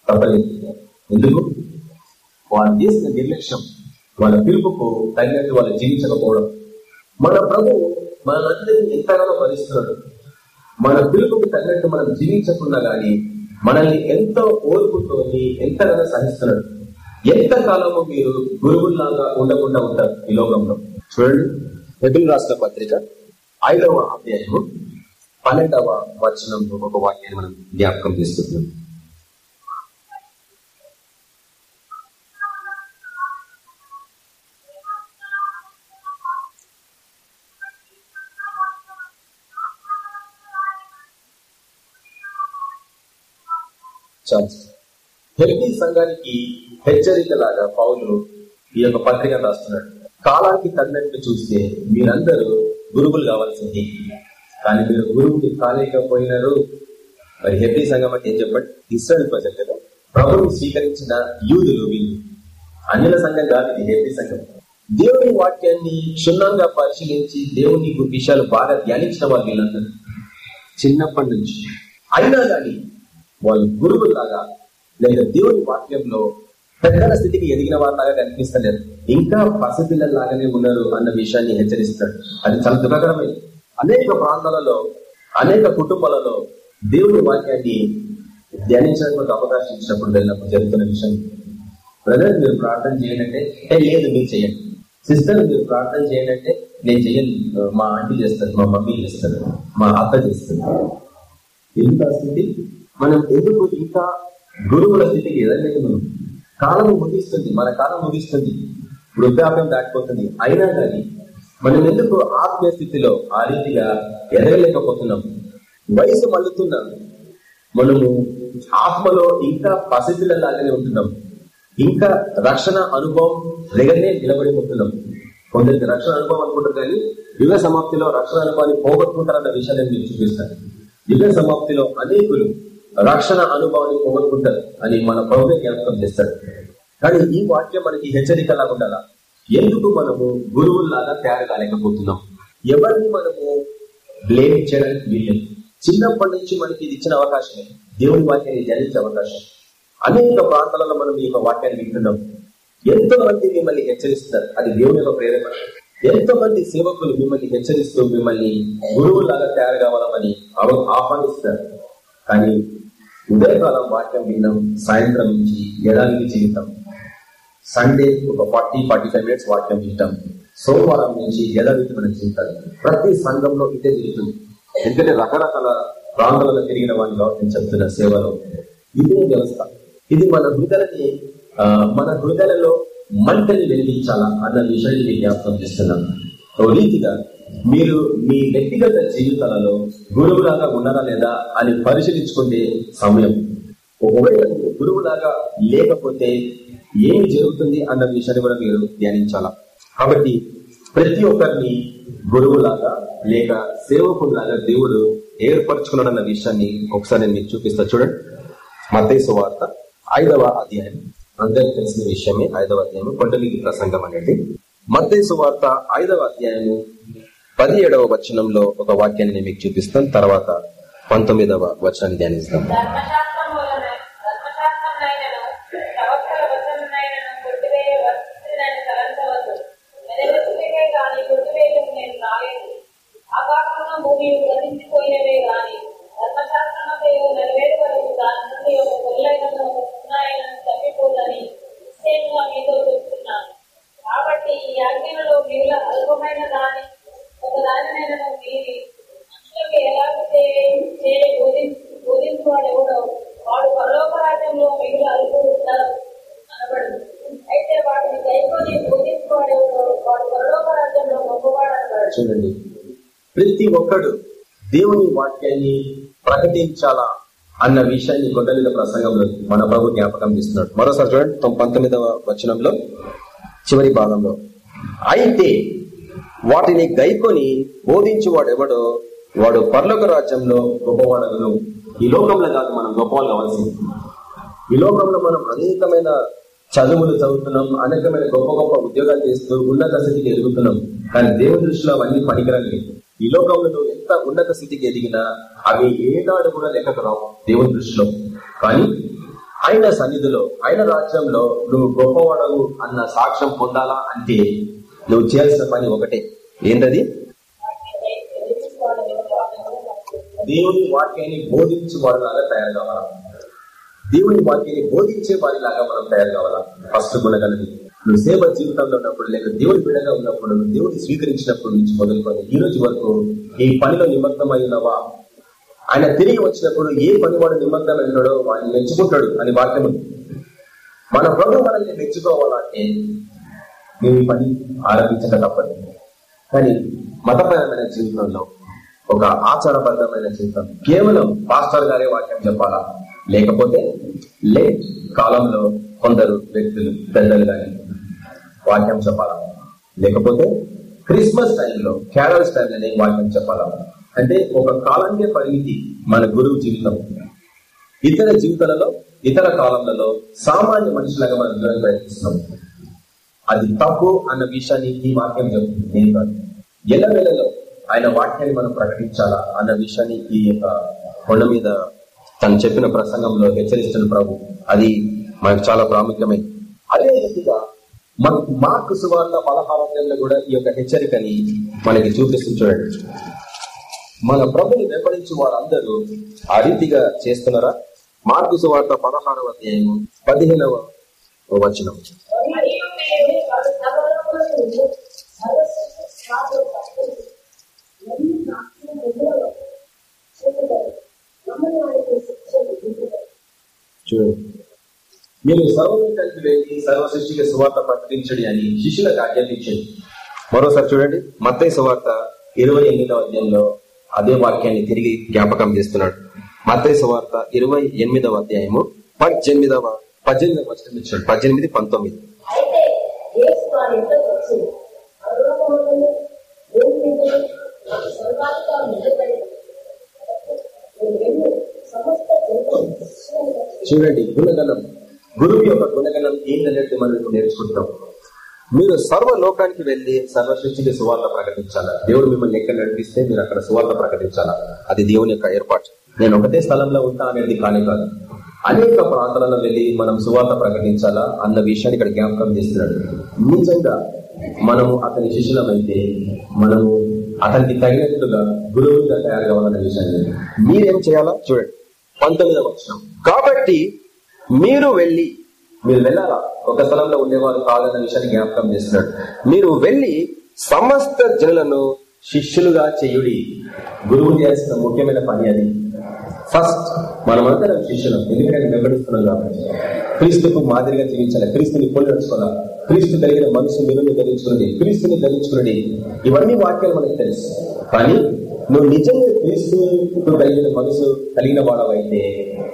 తప్పలేదు. ఎందుకు? వారు చేసిన నిర్లక్ష్యం వాళ్ళ పిలుపుకు తగినట్టు వాళ్ళు జీవించకపోవడం. మన ప్రభు మనందరినీ ఎంతగానో భరిస్తున్నాడు. మన పిలుపుకు తగినట్టు మనం జీవించకుండా గాని మనల్ని ఎంతో ఓర్పుతోని ఎంతగానో సహిస్తున్నాడు. ఎంతకాలము మీరు గురువుల్లాగా ఉండకుండా ఉంటారు ఈ లోకంలో? చూడండి రాష్ట్ర పత్రిక ఐదవ అధ్యాయము పన్నెండవ వచనం ఒక వాక్యాన్ని మనం జ్ఞాపకం తీసుకుంటున్నాం హెల్పీ సంఘానికి హెచ్చరికలాగా పౌరులు ఈ యొక్క పత్రిక రాస్తున్నాడు. కాలానికి తగినట్టు చూస్తే మీరందరూ గురువులు కావాల్సింది. కానీ మీరు గురువుకి కాలేకపోయినారు. మరి హెపీ సంఘం అంటే ఏం చెప్పండి? ఇస్రాయల్ ప్రజలు కదా ప్రభుత్వం స్వీకరించిన యూదులు వీళ్ళు. అన్యుల సంఘం కాదు ఇది హెపీ సంఘం. దేవుని వాక్యాన్ని క్షుణ్ణంగా పరిశీలించి దేవుని విషయాలు బాగా ధ్యానించిన వాళ్ళు వీళ్ళందరూ. చిన్నప్పటి నుంచి. అయినా కానీ వాళ్ళు గురువులాగా లేదా దేవుని వాక్యంలో పెద్దల స్థితికి ఎదిగిన వారిలాగా కనిపిస్తలేదు. ఇంకా పసిపిల్లలాగానే ఉన్నారు అన్న విషయాన్ని హెచ్చరిస్తాడు అది చాలా దుఃఖకరమైంది అనేక ప్రాంతాలలో అనేక కుటుంబాలలో దేవుని వాక్యాన్ని ధ్యానించడానికి అవకాశం ఇచ్చినప్పుడు వెళ్ళినప్పుడు జరుగుతున్న విషయం. బ్రదర్ మీరు ప్రార్థన చేయాలంటే లేదు మీరు చేయండి సిస్టర్ మీరు ప్రార్థన చేయాలంటే నేను చేయను మా ఆంటీ చేస్తాను మా మమ్మీ చేస్తారు మా అత్త చేస్తాను ఎందుకు స్థితి మనం ఎందుకు ఇంకా గురువుల స్థితికి ఎదగలేదు మనం? కాలం ముగిస్తుంది మన కాలం ముగిస్తుంది వృద్ధాప్యం దాటిపోతుంది. అయినా కానీ మనం ఎందుకు ఆత్మీయ స్థితిలో ఆ రీతిగా ఎదగలేకపోతున్నాం? వయసు మళ్ళుతున్నాం మనము ఆత్మలో ఇంకా పసిపిల్లలాగానే ఉంటున్నాం. ఇంకా రక్షణ అనుభవం దగ్గరనే నిలబడిపోతున్నాం. కొందరికి రక్షణ అనుభవం అనుకుంటారు కానీ యుగ సమాప్తిలో రక్షణ అనుభవాన్ని పోగొట్టుకుంటారన్న విషయాన్ని నేను చూపిస్తారు యుగ సమాప్తిలో అనేకులు రక్షణ అనుభవాన్ని పోగొట్టుకుంటారు. అని మన ప్రభుత్వ జ్ఞాపకం చేస్తాడు కానీ ఈ వాక్యం మనకి హెచ్చరికలా ఉండాలా? ఎందుకు మనము గురువుల్లాగా తయారు కాలేకపోతున్నాం ఎవరిని మనము బ్లేమ్ చేయడానికి వీల్లేదు. చిన్నప్పటి నుంచి మనకి ఇది ఇచ్చిన అవకాశమే. దేవుని వాక్యాన్ని ధ్యానించే అవకాశం. అనేక ప్రాంతాలలో మనం ఈ వాక్యాన్ని వింటున్నాం. ఎంతో మంది మిమ్మల్ని హెచ్చరిస్తారు. అది దేవుని యొక్క ప్రేరణ. ఎంతో మంది సేవకులు మిమ్మల్ని హెచ్చరిస్తూ మిమ్మల్ని గురువులాగా తయారు కావాలని ఆహ్వానిస్తారు. కానీ ఉదయకాలం వాక్యం విన్నాం సాయంత్రం నుంచి ఎడాలి జీవితం. సండే ఒక ఫార్టీ ఫార్టీ ఫైవ్ మినిట్స్ వాక్యం వింటాం సోమవారం నుంచి యథావిధమైన జీవితాలు ప్రతి సంఘంలో ఇదే జరుగుతుంది. ఎందుకంటే రకరకాల ప్రాంతాలలో తిరిగిన వాళ్ళు నేను చెప్తున్న సేవలో. ఇదే వ్యవస్థ. ఇది మన హృదయని మన హృదయలలో మంటని వెలిగించాలా అన్న విషయాన్ని జ్ఞాపకం చేస్తున్నాను. ఓ రీతిగా మీరు మీ వ్యక్తిగత జీవితాలలో గురువులాగా ఉన్నారా లేదా అని పరిశీలించుకునే సమయం. ఒకవేళ గురువులాగా లేకపోతే ఏమి జరుగుతుంది అన్న విషయాన్ని కూడా మీరు ధ్యానించాలా? కాబట్టి ప్రతి ఒక్కరిని గురువులాగా లేక సేవకులాగా దేవుడు ఏర్పరచుకున్నాడన్న విషయాన్ని ఒకసారి నేను మీకు చూపిస్తా. చూడండి. మతేసు వార్త ఐదవ అధ్యాయం. అందరికి తెలిసిన విషయమే ఐదవ అధ్యాయం కొండలికి ప్రసంగం అనేది. మతేసు వార్త ఐదవ అధ్యాయము పదిహేడవ వచనంలో ఒక వాక్యాన్ని నేను మీకు చూపిస్తాను. తర్వాత పంతొమ్మిదవ వచనాన్ని ధ్యానిస్తాం నెరవేరు చెప్తున్నాను కాబట్టి ఈ ఆజ్ఞలలో మిగిలిన అల్పమైన దాని చూడండి. ప్రతి ఒక్కడు దేవుని వాక్యాన్ని ప్రకటించాలా అన్న విషయాన్ని గొడ్డలిన ప్రసంగంలో మన ప్రభు జ్ఞాపకం చేస్తున్నాడు. మరోసారి చూడండి తొంభై పంతొమ్మిదవ వచనంలో చివరి భాగంలో. అయితే వాటిని గైకొని బోధించేవాడు ఎవడో వాడు పర్లోక రాజ్యంలో గొప్పవాడను ఈ లోకంలో కాదు మనం గొప్పవాళ్ళు కావాల్సింది. ఈ లోకంలో మనం అనేకమైన చదువులు చదువుతున్నాం అనేకమైన గొప్ప గొప్ప ఉద్యోగాలు చేస్తూ ఉన్నత స్థితికి ఎదుగుతున్నాం. కానీ దేవుని దృష్టిలో అవన్నీ పనికిరాలి ఈ లోకంలో ఎంత ఉన్నత స్థితికి ఎదిగినా అవి ఏనాడు కూడా లెక్కకు రావు దేవుని దృష్టిలో. కానీ ఆయన సన్నిధిలో ఆయన రాజ్యంలో నువ్వు గొప్పవాడవు అన్న సాక్ష్యం పొందాలా అంటే నువ్వు చేయాల్సిన పని ఒకటే. ఏంటది? దేవుని వాక్యాన్ని బోధించే వారిలాగా తయారు కావాలా? దేవుని వాక్యాన్ని బోధించే వారిలాగా మనం తయారు కావాలా? ఫస్ట్ గుణగలది నువ్వు సేవ జీవితంలో ఉన్నప్పుడు లేక దేవుని బిడగా ఉన్నప్పుడు నువ్వు దేవుని స్వీకరించినప్పుడు నుంచి మొదలుకొని ఈ రోజు వరకు ఈ పనిలో నిమగ్నమై ఉన్నవా? ఆయన తిరిగి వచ్చినప్పుడు ఏ పని వాడు నిమగ్నమై ఉన్నాడో వాడిని మెచ్చుకుంటాడు అని వాక్యం మన ప్రభు మనల్ని మెచ్చుకోవాలంటే మేము ఈ పని? ఆరంభించక తప్పదు. కానీ మతపరమైన జీవితంలో ఒక ఆచారబద్ధమైన జీవితం కేవలం పాస్టర్ గారే వాక్యం చెప్పాలా? లేకపోతే లేట్ కాలంలో కొందరు వ్యక్తులు పెద్దలు కానీ వాక్యం చెప్పాలా? లేకపోతే క్రిస్మస్ టైంలో క్యారల్స్ టైంలోనే వాక్యం చెప్పాలా? అంటే ఒక కాలానికే పరిమితి మన గురువు జీవితం. ఇతర జీవితాలలో ఇతర కాలంలో సామాన్య మనుషులుగా మనం ప్రయత్నిస్తున్నాం. అది తప్పు అన్న విషయాన్ని ఈ వాక్యం చెప్తుంది నేను కాదు. ఎల్లవేళలో ఆయన వాక్యాన్ని మనం ప్రకటించాలా అన్న విషయాన్ని ఈ యొక్క కొండ మీద తను చెప్పిన ప్రసంగంలో హెచ్చరిస్తున్న ప్రభు. అది మనకు చాలా ప్రాముఖ్యమైంది అదే రీతిగా మన మార్కు సువార్త పదహారంలో కూడా ఈ యొక్క హెచ్చరికని మనకి చూపిస్తుంది చూడండి. మన ప్రభుని వెంబడించి వారందరూ ఆ రీతిగా చేస్తున్నారా? మార్కు సువార్త పదహారవ అధ్యాయం పదిహేనవ వచనం. మీరు సర్వలోకానికి వెళ్ళి సర్వ సృష్టికి సువార్త ప్రకటించండి అని శిష్యులకు ఆజ్ఞాపించండి మరోసారి చూడండి. మత్తయ్య సువార్త ఇరవై ఎనిమిదవ అధ్యాయంలో అదే వాక్యాన్ని తిరిగి జ్ఞాపకం చేస్తున్నాడు. మత్తయ్య సువార్త ఇరవై ఎనిమిదవ అధ్యాయము పద్దెనిమిదవ పద్దెనిమిదవ వచనం పద్దెనిమిది పంతొమ్మిది. చూడండి గుణగణం. గురువు యొక్క గుణగణం ఏంటనేది మనం ఇప్పుడు నేర్చుకుంటాం. మీరు సర్వ లోకానికి వెళ్ళి సర్వ సృష్టికి సువార్త ప్రకటించాలా? దేవుడు మిమ్మల్ని ఎక్కడ నడిపిస్తే మీరు అక్కడ సువార్త ప్రకటించాలా? అది దేవుని యొక్క ఏర్పాటు. నేను ఒకటే స్థలంలో ఉంటా అనేది కానీ కాదు. అనేక ప్రాంతాలలో వెళ్ళి మనం సువార్త ప్రకటించాలా అన్న విషయాన్ని ఇక్కడ జ్ఞాపకం చేస్తున్నాడు. నిజంగా మనము అతని శిష్యులమైతే మనము అతనికి తగినట్లుగా గురువుగా తయారు కావాలన్న విషయాన్ని మీరేం చేయాలా? చూడండి. పంతొమ్మిదవ వచనం. కాబట్టి మీరు వెళ్ళి మీరు వెళ్ళాలా? ఒక స్థలంలో ఉండేవారు కాదన్న విషయాన్ని జ్ఞాపకం చేస్తున్నాడు. మీరు వెళ్ళి సమస్త జనులను శిష్యులుగా చేయుడి. గురువు చేసిన ముఖ్యమైన పని అది. ఫస్ట్ మనమందరం శిష్యులం. ఎందుకంటే వెంబడిస్తున్నాం కాబట్టి. క్రీస్తుకు మాదిరిగా జీవించాలి. క్రీస్తుని పోలి నడుచుకోవాలి క్రీస్తు కలిగిన మనసు మీరు ధరించుకున్నది క్రీస్తుని ధరించుకున్నది ఇవన్నీ వాక్యాలు మనకు తెలుసు. కానీ నువ్వు నిజంగా క్రీస్తు కలిగిన మనసు కలిగిన వాడవైతే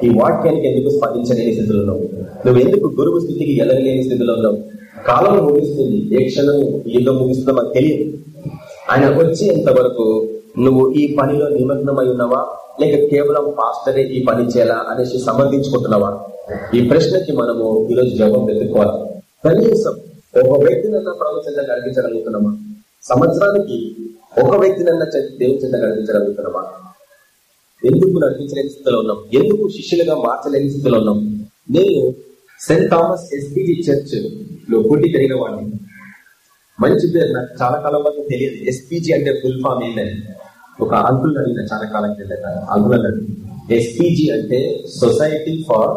ఈ వాక్యానికి ఎందుకు స్పందించలేని స్థితిలో ఉన్నావు? నువ్వు ఎందుకు గురువు స్థితికి ఎదగలేని స్థితిలో ఉన్నావు? కాలం ముగిస్తుంది ఏ క్షణం ఈ యుద్ధం ముగిస్తుందో మాకు తెలియదు. ఆయన వచ్చేంత వరకు నువ్వు ఈ పనిలో నిమగ్నమై ఉన్నావా? లేక కేవలం పాస్టరే ఈ పని చేయాలా అనేసి సమర్థించుకుంటున్నావా ఈ ప్రశ్నకి మనము ఈరోజు జవాబు వెతుక్కోవాలి. కనీసం ఒక వ్యక్తినన్నా ప్రవచన నడిపించగలుగుతున్నామా సంవత్సరానికి ఒక వ్యక్తినన్నా దేవుని చెంత నడిపించగలుగుతున్నామా ఎందుకు నడిపించలేని స్థితిలో ఉన్నాం? ఎందుకు శిష్యులుగా మార్చలేని స్థితిలో ఉన్నాం? నేను సెయింట్ థామస్ ఎస్పీజీ చర్చ్లో పుట్టి పెరిగిన వాడిని. మంచి పేరు నాకు చాలా కాలం వరకు తెలియదు. ఎస్పీజీ అంటే ఫుల్ ఫామ్ ఏంటని ఒక అంకుల్ అడిగిన చాలా కాలం కింద అంకుల్ అన్నాడు ఎస్పీజీ అంటే society for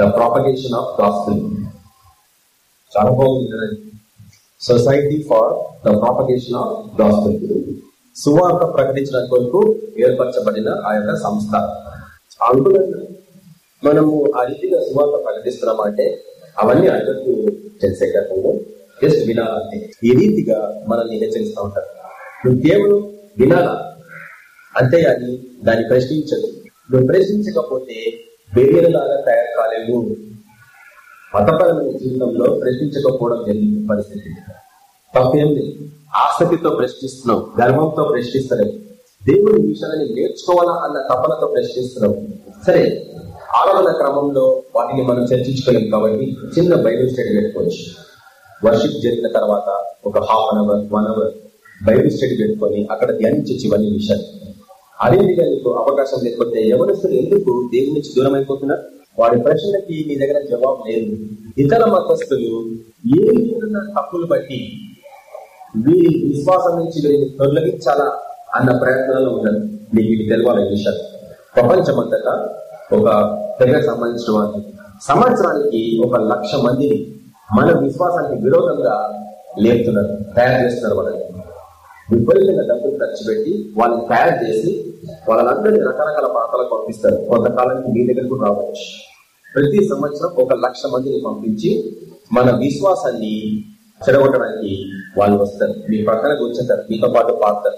the propagation of gospel. చాలా బాగుంది society for the propagation of gospel సువార్త ప్రకటించడం కొరకు ఏర్పరచబడిన ఆ యొక్క సంస్థ. అందులో మనము ఆ రీతిగా సువార్త ప్రకటిస్తున్నామంటే అవన్నీ అందరికీ తెలిసే కాకుండా జస్ట్ వినాలంటే ఈ రీతిగా మనల్ని హెచ్చరిస్తూ ఉంటారు. నువ్వు కేవలం వినాలా? అంతే అని దాన్ని ప్రశ్నించదు నువ్వు ప్రశ్నించకపోతే లాగా తయారు కాలేవు. మతపరమైన జీవితంలో ప్రశ్నించకపోవడం జరిగిన పరిస్థితి. తప్పేం లేదు ఆసక్తితో ప్రశ్నిస్తున్నావు గర్వంతో ప్రశ్నిస్తలేవు దేవుడి విషయాన్ని నేర్చుకోవాలా అన్న తపనతో ప్రశ్నిస్తున్నావు. సరే ఆరాధన క్రమంలో వాటిని మనం చర్చించుకోలేం కాబట్టి చిన్న బైబిల్ స్టడీ పెట్టుకోవచ్చు. వర్షిప్ జరిగిన తర్వాత ఒక half an hour one hour Bible study పెట్టుకొని అక్కడ ధ్యానించచ్చు ఇవన్నీ విషయాలు. అదేవిధంగా నీకు అవకాశం లేకపోతే ఎవరిస్తులు ఎందుకు దేవుడి నుంచి దూరం అయిపోతున్నారు? వాడి ప్రశ్నలకి మీ దగ్గర జవాబు లేదు. ఇతర మతస్థులు ఏ తప్పులు బట్టి వీరి విశ్వాసం నుంచి వీరిని తొలగించాలా అన్న ప్రయత్నంలో ఉన్నారు. మీకు ఇది తెలవాలి విషయాలు ప్రపంచమంతటా ఒక తెగ సంబంధించిన వారికి సంవత్సరానికి ఒక లక్ష మందిని మన విశ్వాసానికి విరోధంగా లేపుతున్నారు తయారు చేస్తున్నారు వాళ్ళని. విపరీతంగా డబ్బులు ఖర్చు పెట్టి వాళ్ళని తయారు చేసి వాళ్ళందరినీ రకరకాల ప్రాంతాలకు పంపిస్తారు. కొంతకాలానికి మీ దగ్గరకు రావచ్చు. ప్రతి సంవత్సరం ఒక లక్ష మందిని పంపించి మన విశ్వాసాన్ని చెడగొట్టడానికి వాళ్ళు వస్తారు. మీ పక్కన కూర్చుంటారు. మీతో పాటు పాడతారు.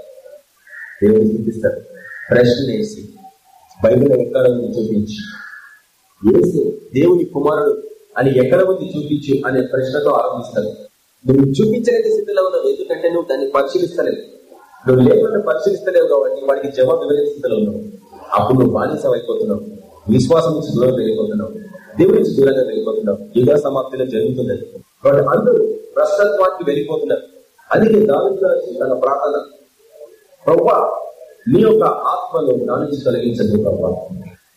దేవుడు చూపిస్తారు. ప్రశ్న వేసి బైబిల్ ఎక్కడ చూపించి. ఏసు దేవుని కుమారుడు అని ఎక్కడ ఉంది చూపించు అనే ప్రశ్నతో ఆరంభిస్తారు. నువ్వు చూపించలేని స్థితిలో ఉన్నావు. ఎందుకంటే నువ్వు దాన్ని పరిశీలిస్తలేవు. నువ్వు లేకుండా పరిశీలిస్తలేవు కాబట్టి వాడికి జవాబు ఇవ్వలేని స్థితిలో ఉన్నావు. అప్పుడు నువ్వు బానిసం అయిపోతున్నావు విశ్వాసం నుంచి దూరం వెళ్ళిపోతున్నాం దేవుడి నుంచి దూరంగా వెళ్ళిపోతున్నాం యుగ సమాప్తిలో జరుగుతుందని కాబట్టి అందరూ భ్రష్టత్వానికి వెళ్ళిపోతున్నారు. అందుకే దాని తన ప్రార్థన ప్రవ్వా నీ యొక్క ఆత్మను నా నుంచి తొలగించదు ప్రవ్వా.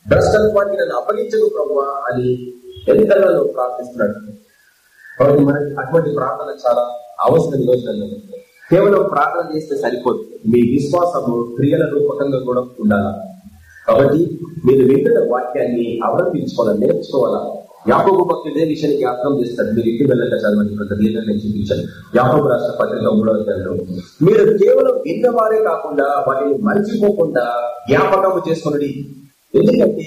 భ్రష్టత్వానికి నన్ను అప్పగించదు ప్రవ్వా అని ఎంతగానో ప్రార్థిస్తున్నాడు. కాబట్టి మనకి అటువంటి ప్రార్థన చాలా అవసరం ఈ రోజులలో. కేవలం ప్రార్థన చేస్తే సరిపోదు. మీ విశ్వాసము క్రియల రూపకంగా కూడా ఉండాలా? కాబట్టి మీరు వింటున్న వాక్యాన్ని అవలంబించుకోవాలని నేర్చుకోవాలా? యాకోబు భక్తి ఇదే విషయాన్ని జ్ఞాపకం చేస్తాడు. మీరు ఇంటి వెళ్ళక చదవండి కొంత దీనిని చూపించాను. యాకోబు రాష్ట్ర పత్రిక మూడవ మీరు కేవలం విన్నవారే కాకుండా వాటిని మర్చిపోకుండా జ్ఞాపకము చేసుకున్నది ఎందుకంటే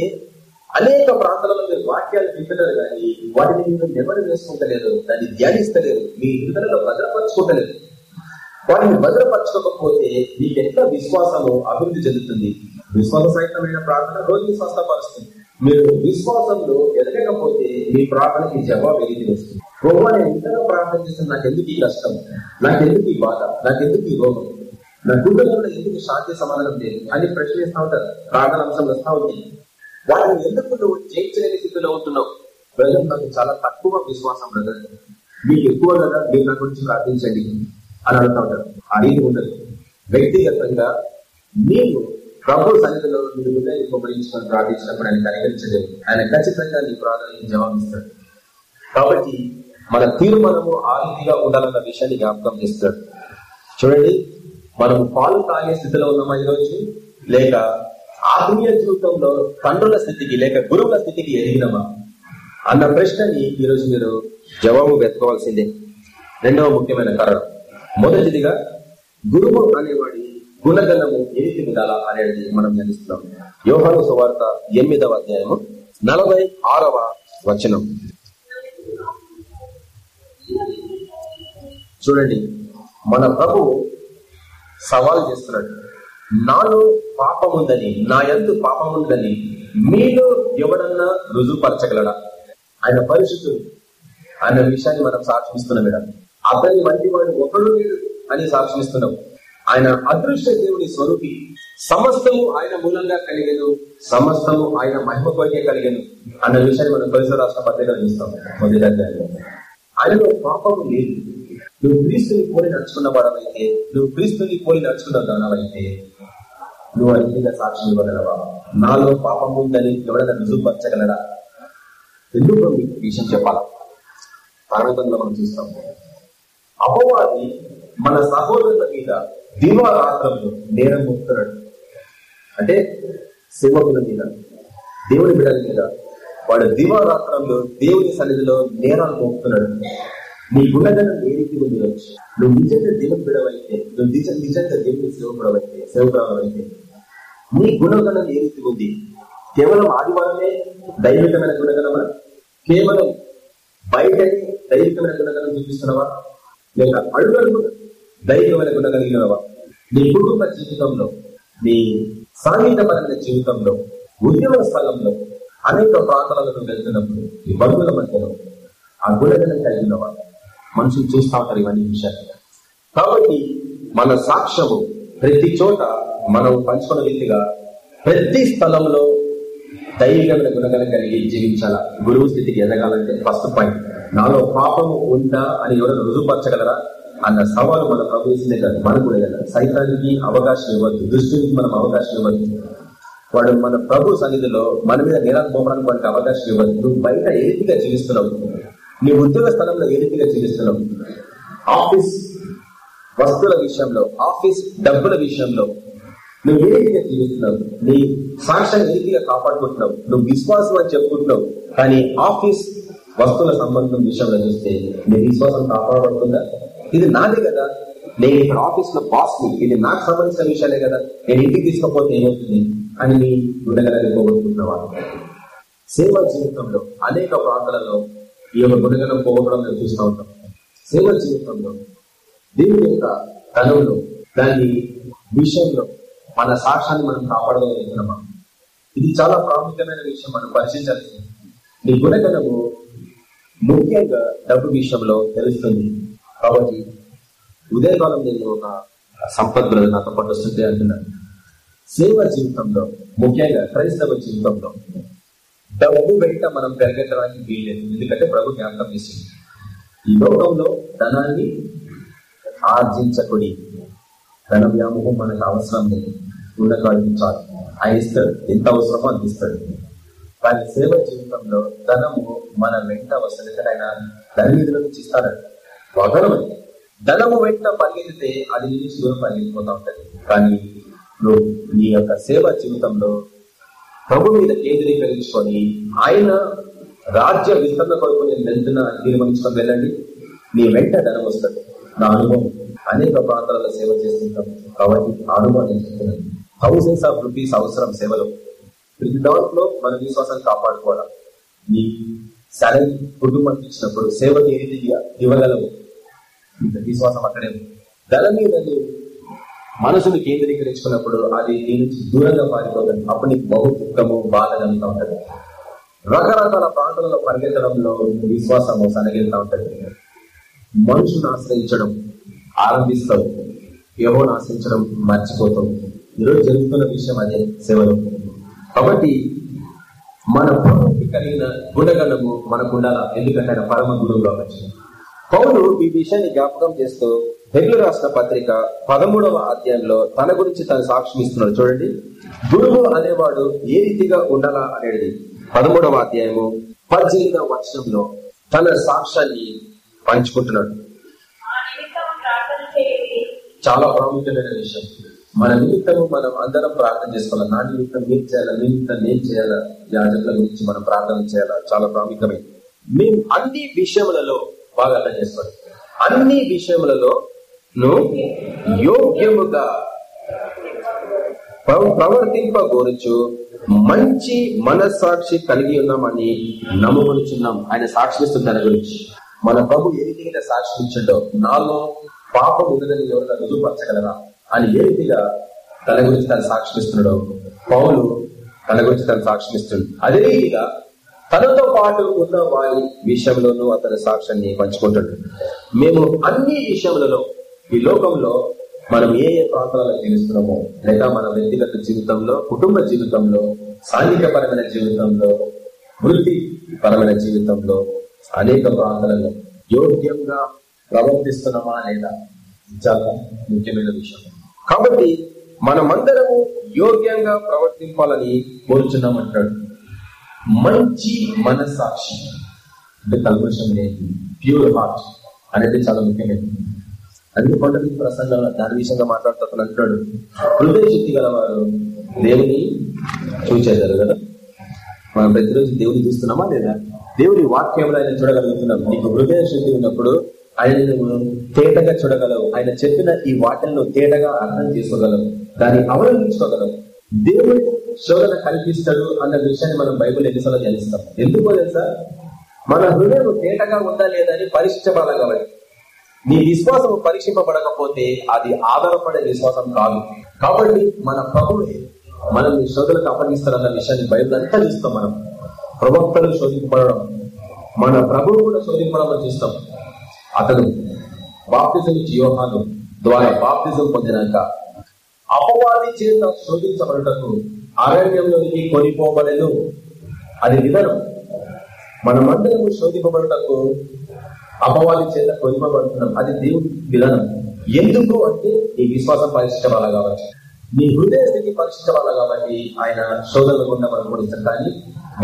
అనేక ప్రాంతాలలో మీరు వాక్యాలు వింటున్నారు కానీ వాటిని మీరు నెమరు వేసుకుంటలేరు దాన్ని ధ్యానిస్తలేరు మీ హృదయలో భద్రపరచుకుంటలేరు. వాటిని భద్రపరచకపోతే మీకు ఎంత విశ్వాసము అభివృద్ధి చెందుతుంది. విశ్వాస సహితమైన ప్రార్థన రోజు స్వస్థపరుస్తుంది. మీరు విశ్వాసంలో ఎదగకపోతే మీ ప్రార్థనకి జవాబు ఎదిగి వస్తుంది. ప్రభు నేను ఇంతగా ప్రార్థన చేస్తాను నాకు ఎందుకు ఈ కష్టం? నాకెందుకు ఈ బాధ? నాకెందుకు ఈ రోగం? నా కుటుంబంలో ఎందుకు శాంతి సమాధానం లేదు? అని ప్రశ్నిస్తా ఉంటారు. ప్రార్థన అంశం వస్తా ఉంది. వాటిని ఎందుకు నువ్వు జయించలేని స్థితిలో ఉంటున్నావు? ప్రజలు నాకు చాలా తక్కువ విశ్వాసం బ్రదర్. మీకు ఎక్కువ కదా మీరు నా గురించి ప్రార్థించండి. అని అడుగుతా ఉంటారు. ఆ రీతి ఉండదు వ్యక్తిగతంగా నేను ప్రభు సన్నిధిలో మీరు హృదయాన్ని ఉపయోగించుకొని ప్రార్థించినప్పుడు ఆయన కనికరించలేదు. ఆయన ఖచ్చితంగా నీ ప్రార్థనకి జవాబిస్తాడు కాబట్టి మన తీర్మానము ఆ రీతిగా ఉండాలన్న విషయాన్ని జ్ఞాపకం చేస్తాడు. చూడండి మనం పాలు తాగే స్థితిలో ఉన్నామా ఈరోజు? లేక ఆత్మీయ జీవితంలో తండ్రుల స్థితికి లేక గురువుల స్థితికి ఎదిగినమా? అన్న ప్రశ్నని ఈరోజు మీరు జవాబు వెతుకోవాల్సిందే రెండవ ముఖ్యమైన కారణం. మొదటిదిగా గురువు అనేవాడి గుణగణము ఏది ఉండాలా అనేది మనం ధ్యానిస్తున్నాం యోహాను సువార్త ఎనిమిదవ అధ్యాయము నలభై ఆరవ వచనం. చూడండి మన ప్రభు సవాల్ చేస్తున్నాడు. నాలో పాపముందని నా ఎందు పాపముందని మీలో ఎవడన్నా రుజువుపరచగలడా? ఆయన పరిశుద్ధుడు. అనే విషయాన్ని మనం సాక్షిస్తున్నాం మేడం. అతని వంటి వాడు ఒకడు లేడు అని సాక్షిస్తున్నాం. ఆయన అదృష్ట దేవుడి స్వరూపి. సమస్తము ఆయన మూలంగా కలిగేదు సమస్తము ఆయన మహిమ కొరికే కలిగేను. అన్న విషయాన్ని మనం పరిసర రాష్ట్ర పత్రికలు చూస్తాం. మొదటి ఆయనలో పాపము లేదు. నువ్వు క్రీస్తుని పోలి నడుచుకున్న వాడవైతే నువ్వు క్రీస్తుని పోలి నడుచుకున్న దానవైతే నువ్వు అన్నిగా సాక్షి ఇవ్వగలవా? నాలో పాపం ఉందని ఎవరైనా రుజువుపరచగలరా? ఎందుకు మీకు విషయం చెప్పాలా? పర్వతంలో మనం చూస్తాం. అపవాది మన సహోదరుల మీద దివారాత్రంలో నేరం మోపుతున్నాడు. అంటే సేవకుల మీద దేవుని బిడ్డల మీద వాడు దివారాత్రంలో దేవుని సన్నిధిలో నేరాలు మోపుతున్నాడు. నీ గుణగణం ఏ రీతి ఉంది వచ్చి నువ్వు నిజంగా దేవుని బిడవైతే నువ్వు నిజ నిజంగా దేవుని సేవకుడవైతే సేవకుడవైతే నీ గుణగణం ఏ రీతి ఉంది? కేవలం ఆదివారమే దైవికమైన గుణగణమా? కేవలం బయటని దైవికమైన గుణగణం చూపిస్తున్నావా? లేక అడుగడుగు దైవికమైన గుణగలిగినవా నీ కుటుంబ జీవితంలో నీ సాంఘికపరమైన జీవితంలో ఉద్యోగ స్థలంలో అనేక ప్రాంతాలను వెళ్తున్నప్పుడు ఈ బంధువుల మధ్యలో ఆ గుణగణం కలిగినవా మనుషులు చూస్తా ఉంటారు ఇవన్నీ విషయాలు. కాబట్టి మన సాక్ష్యము ప్రతి చోట మనం పంచుకున్న వ్యక్తిగా ప్రతి స్థలంలో దైవికమైన గుణగణం కలిగి జీవించాలా? గురువు స్థితికి ఎదగాలంటే ఫస్ట్ పాయింట్ నాలో పాపము ఉందా అని ఎవరైనా రుజువుపరచగలరా? అన్న సవాలు మన ప్రభు ఇస్తుందే కాదు మనకు కూడా కదా. సైతానికి అవకాశం ఇవ్వద్దు దృష్టికి మనం అవకాశం ఇవ్వద్దు. వాడు మన ప్రభు సన్నిధిలో మన మీద నేరాలు పోవడానికి వాడికి అవకాశం ఇవ్వద్దు. నువ్వు బయట ఏ రీతిగా జీవిస్తున్నావు? నీ ఉద్యోగ స్థలంలో ఏ రీతిగా జీవిస్తున్నావు? ఆఫీస్ వస్తువుల విషయంలో ఆఫీస్ డబ్బుల విషయంలో నువ్వు ఏ రీతిగా జీవిస్తున్నావు? నీ సాక్ష్యాన్ని ఏ రీతిగా కాపాడుకుంటున్నావు? నువ్వు విశ్వాసం అని చెప్పుకుంటున్నావు కానీ ఆఫీస్ వస్తువుల సంబంధం విషయంలో చూస్తే నేను విశ్వాసం కాపాడబడుతుందా? ఇది నాదే కదా. నేను ఇక్కడ ఆఫీస్లో బాస్ని ఇది నాకు సంబంధించిన విషయాలే కదా. నేను ఇంటికి తీసుకపోతే ఏమవుతుంది? అని మీ గుణగలని పోగొట్టుకుంటున్నావా సేవా జీవితంలో అనేక ప్రాంతాలలో ఈ యొక్క గుణగణం పోగొట్టడం మేము చూస్తూ ఉంటాం. సేవ జీవితంలో దేవుని యొక్క ధనంలో దాని విషయంలో మన సాక్ష్యాన్ని మనం కాపాడగలుగుతున్నామా ఇది చాలా ప్రాముఖ్యమైన విషయం మనం పరిశీలించాల్సింది. నీ గుణగణము ముఖ్యంగా డబ్బు విషయంలో తెలుస్తుంది. కాబట్టి ఉదయకాలం నేను ఒక సంపత్ బ్రదర్ నాతో పాటు వస్తుంటే అంటున్నాను. సేవ జీవితంలో ముఖ్యంగా క్రైస్తవ జీవితంలో డబ్బు వెంట మనం పెరగడానికి వీల్లేదు. ఎందుకంటే ప్రభు జ్ఞాపకం చేసింది. ఈ లోకంలో ధనాన్ని ఆర్జించకుడి. ధన వ్యామోహం మనకు అవసరం లేదు. ఉండకాలించాలి చాలు. ఆయన ఇస్తాడు ఎంత అవసరమో అందిస్తాడు కానీ సేవ జీవితంలో ధనము మన వెంట వస్తుంది కదా ఆయన ధననిధుల నుంచి ధనము వెంట పరిగెత్తితే అది నుంచి దూరం పరిగెత్తిపోతా ఉంటది. కానీ నువ్వు నీ యొక్క సేవ జీవితంలో ప్రభు మీద కేంద్రీకరించుకొని ఆయన రాజ్య విస్తరణ కొరకు నేను వెళ్తున్నా తీర్మానించుకొని వెళ్ళండి. నీ వెంట ధనం వస్తుంది. నా అనుభవం. అనేక ప్రాంతాలలో సేవ చేస్తుంటాం. కాబట్టి అనుభవం థౌసండ్స్ ఆఫ్ రూపీస్ అవసరం సేవలో. ప్రతి దాంట్లో మన విశ్వాసాన్ని కాపాడుకోవాలి నీ సరైన కుటుంబానికి ఇచ్చినప్పుడు సేవకి ఏది ఇవ్వగలవు విశ్వాసం అక్కడే ఉంది. మీద మనసును కేంద్రీకరించుకున్నప్పుడు అది నీ నుంచి దూరంగా పారిపోతుంది? అప్పుడు నీకు బహు దుఃఖము బాధ ఉంటుంది. రకరకాల ప్రాంతాలలో పరిగెత్తడంలో విశ్వాసము సనగిలుతూ ఉంటుంది. మనుషుని ఆశ్రయించడం ఆరంభిస్తావు. ఎవరిని ఆశ్రయించడం మర్చిపోతావు. ఈరోజు జరుగుతున్న విషయం అదే సేవలో. కాబట్టి మన ప్రభుకి కలిగిన గుణగణము మనకు ఉండాలా? ఎందుకంటే ఆయన పరమ గురువు కాబట్టి. పౌరుడు ఈ విషయాన్ని జ్ఞాపకం చేస్తూ తెలుగు రాష్ట్ర పత్రిక పదమూడవ అధ్యాయంలో తన గురించి తను సాక్ష్యం ఇస్తున్నాడు. చూడండి. గురువు అనేవాడు ఏ రీతిగా ఉండాలా అనేది పదమూడవ అధ్యాయము పద్దెనిమిదవ వర్షంలో తన సాక్ష్యాన్ని పంచుకుంటున్నాడు. చాలా ప్రాముఖ్యమైన విషయం. మన నిమిత్తము మనం అందరం ప్రార్థన చేసుకోవాలి? నా నిమిత్తం మీరు చేయాలా? మీ నిమిత్తం నేను చేయాలా? యాజకుల గురించి మనం ప్రార్థన చేయాలా? చాలా ప్రాముఖ్యమైనది మేము అన్ని విషయములలో బాగా అర్థం చేసుకోవాలి. అన్ని విషయములలో యోగ్యముగా ప్రవర్తింపగోరుచు మంచి మనస్సాక్షి కలిగి ఉన్నామని నమ్ముకొనిచున్నాం. ఆయన సాక్షిస్తుంది దాని గురించి. మన ప్రభు ఏ రీతిగా సాక్షించడో నాలో పాపం ఉన్నదని ఎవరైనా రుజువుపరచగలరా? అని ఏ రీతిగా తన గురించి తను సాక్షిస్తున్నాడో పౌలు తన గురించి తను సాక్షిస్తున్నాడు అదే రీతిగా తనతో పాటు ఉన్న వారి విషయంలోనూ అతని సాక్ష్యాన్ని పంచుకుంటాడు. మేము అన్ని విషయములలో ఈ లోకంలో మనం ఏ ఏ ప్రాంతాలలో జీవిస్తున్నామో లేదా మన వ్యక్తిగత జీవితంలో కుటుంబ జీవితంలో సాంఘికపరమైన జీవితంలో వృత్తి పరమైన జీవితంలో అనేక ప్రాంతాలలో యోగ్యంగా ప్రవర్తిస్తున్నామా లేదా చాలా ముఖ్యమైన విషయం. కాబట్టి మనమందరము యోగ్యంగా ప్రవర్తింపాలని కోరుచున్నామంటాడు. మంచి మనసాక్షి అంటే కల్మషం లేదు ప్యూర్ హార్ట్ అనేది చాలా ముఖ్యమైనది. అన్ని కొండ మీద ప్రసంగంలో దాని విషయంగా మాట్లాడుతూ అంటున్నాడు హృదయ శక్తి గలవారు దేవుని చూచేదారు కదా? మనం ప్రతిరోజు దేవుని చూస్తున్నామా లేదా? దేవుని వాక్యంలో ఆయన చూడగలుగుతున్నాం. నీకు హృదయ శక్తి ఉన్నప్పుడు ఆయన నువ్వు తేటగా చూడగలవు ఆయన చెప్పిన ఈ వాటిలను తేటగా అర్థం చేసుకోగలవు దాన్ని అవలంబించుకోగలవు దేవుడు శోధన కల్పిస్తాడు అన్న విషయాన్ని మనం బైబుల్ ఎన్నిసార్లు ధ్యానిస్తాం. ఎందుకో తెలుసా? మన హృదయం తేటగా ఉందా లేదా అని పరీక్షించబడాలి కాబట్టి. నీ విశ్వాసం పరీక్షింపబడకపోతే అది ఆధారపడే విశ్వాసం కాదు. కాబట్టి మన ప్రభువే మనల్ని శోధనకు అప్పగిస్తారన్న విషయాన్ని బయట అంతా చూస్తాం మనం. ప్రవక్తలు శోధింపబడడం మన ప్రభువు కూడా శోధింపడం చూస్తాం. అతను బాప్తిజం జీవహాను ద్వారా బాప్తిజం పొందినాక అపవాది చేత శోధించబడటకు అరణ్యంలోనికి కొనిపోబడేను. అది విధానం మనమందరము శోధింపబడటకు అపవాది చేత కొనిపబడుతున్నాం. అది దేవుడి విధానం. ఎందుకు అంటే నీ విశ్వాసం పరీక్షించవాలా కాబట్టి. నీ హృదయ స్థితి పరీక్షించవాలా కాబట్టి ఆయన శోధనలు గుండా మనం కూడా కానీ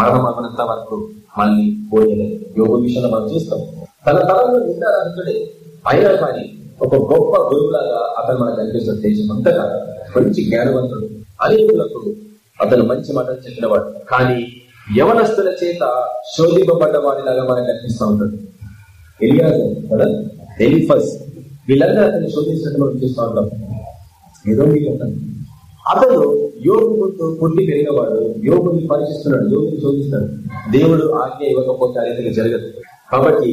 మరణం అన్నంత వరకు మళ్ళీ పోయలేదు యోగ విషయంలో మనం చూస్తాం. తన తలంలో నిందారంతుడే అయినా కానీ ఒక గొప్ప గురువులాగా అతను మనకు కనిపిస్తున్న దేశం అంతగా మంచి జ్ఞానవంతుడు అనేకులకు అతను మంచి మాటలు చెప్పినవాడు. కానీ యవనస్తుల చేత శోధింపబడ్డ వాడిలాగా మనకు కనిపిస్తూ ఉంటాడు ఎలియాజు కదా? ఎలిఫస్ వీళ్ళందరూ అతన్ని శోధించినట్టు మనం చూస్తూ ఉంటాం. ఏదో మీకు అతను యోగుతో పుట్టి పెరిగినవాడు. యోగుని పరీక్షిస్తున్నాడు యోగుని శోధిస్తాడు దేవుడు ఆజ్ఞ ఇవ్వకపోతే ఆ రీతిగా జరగదు. కాబట్టి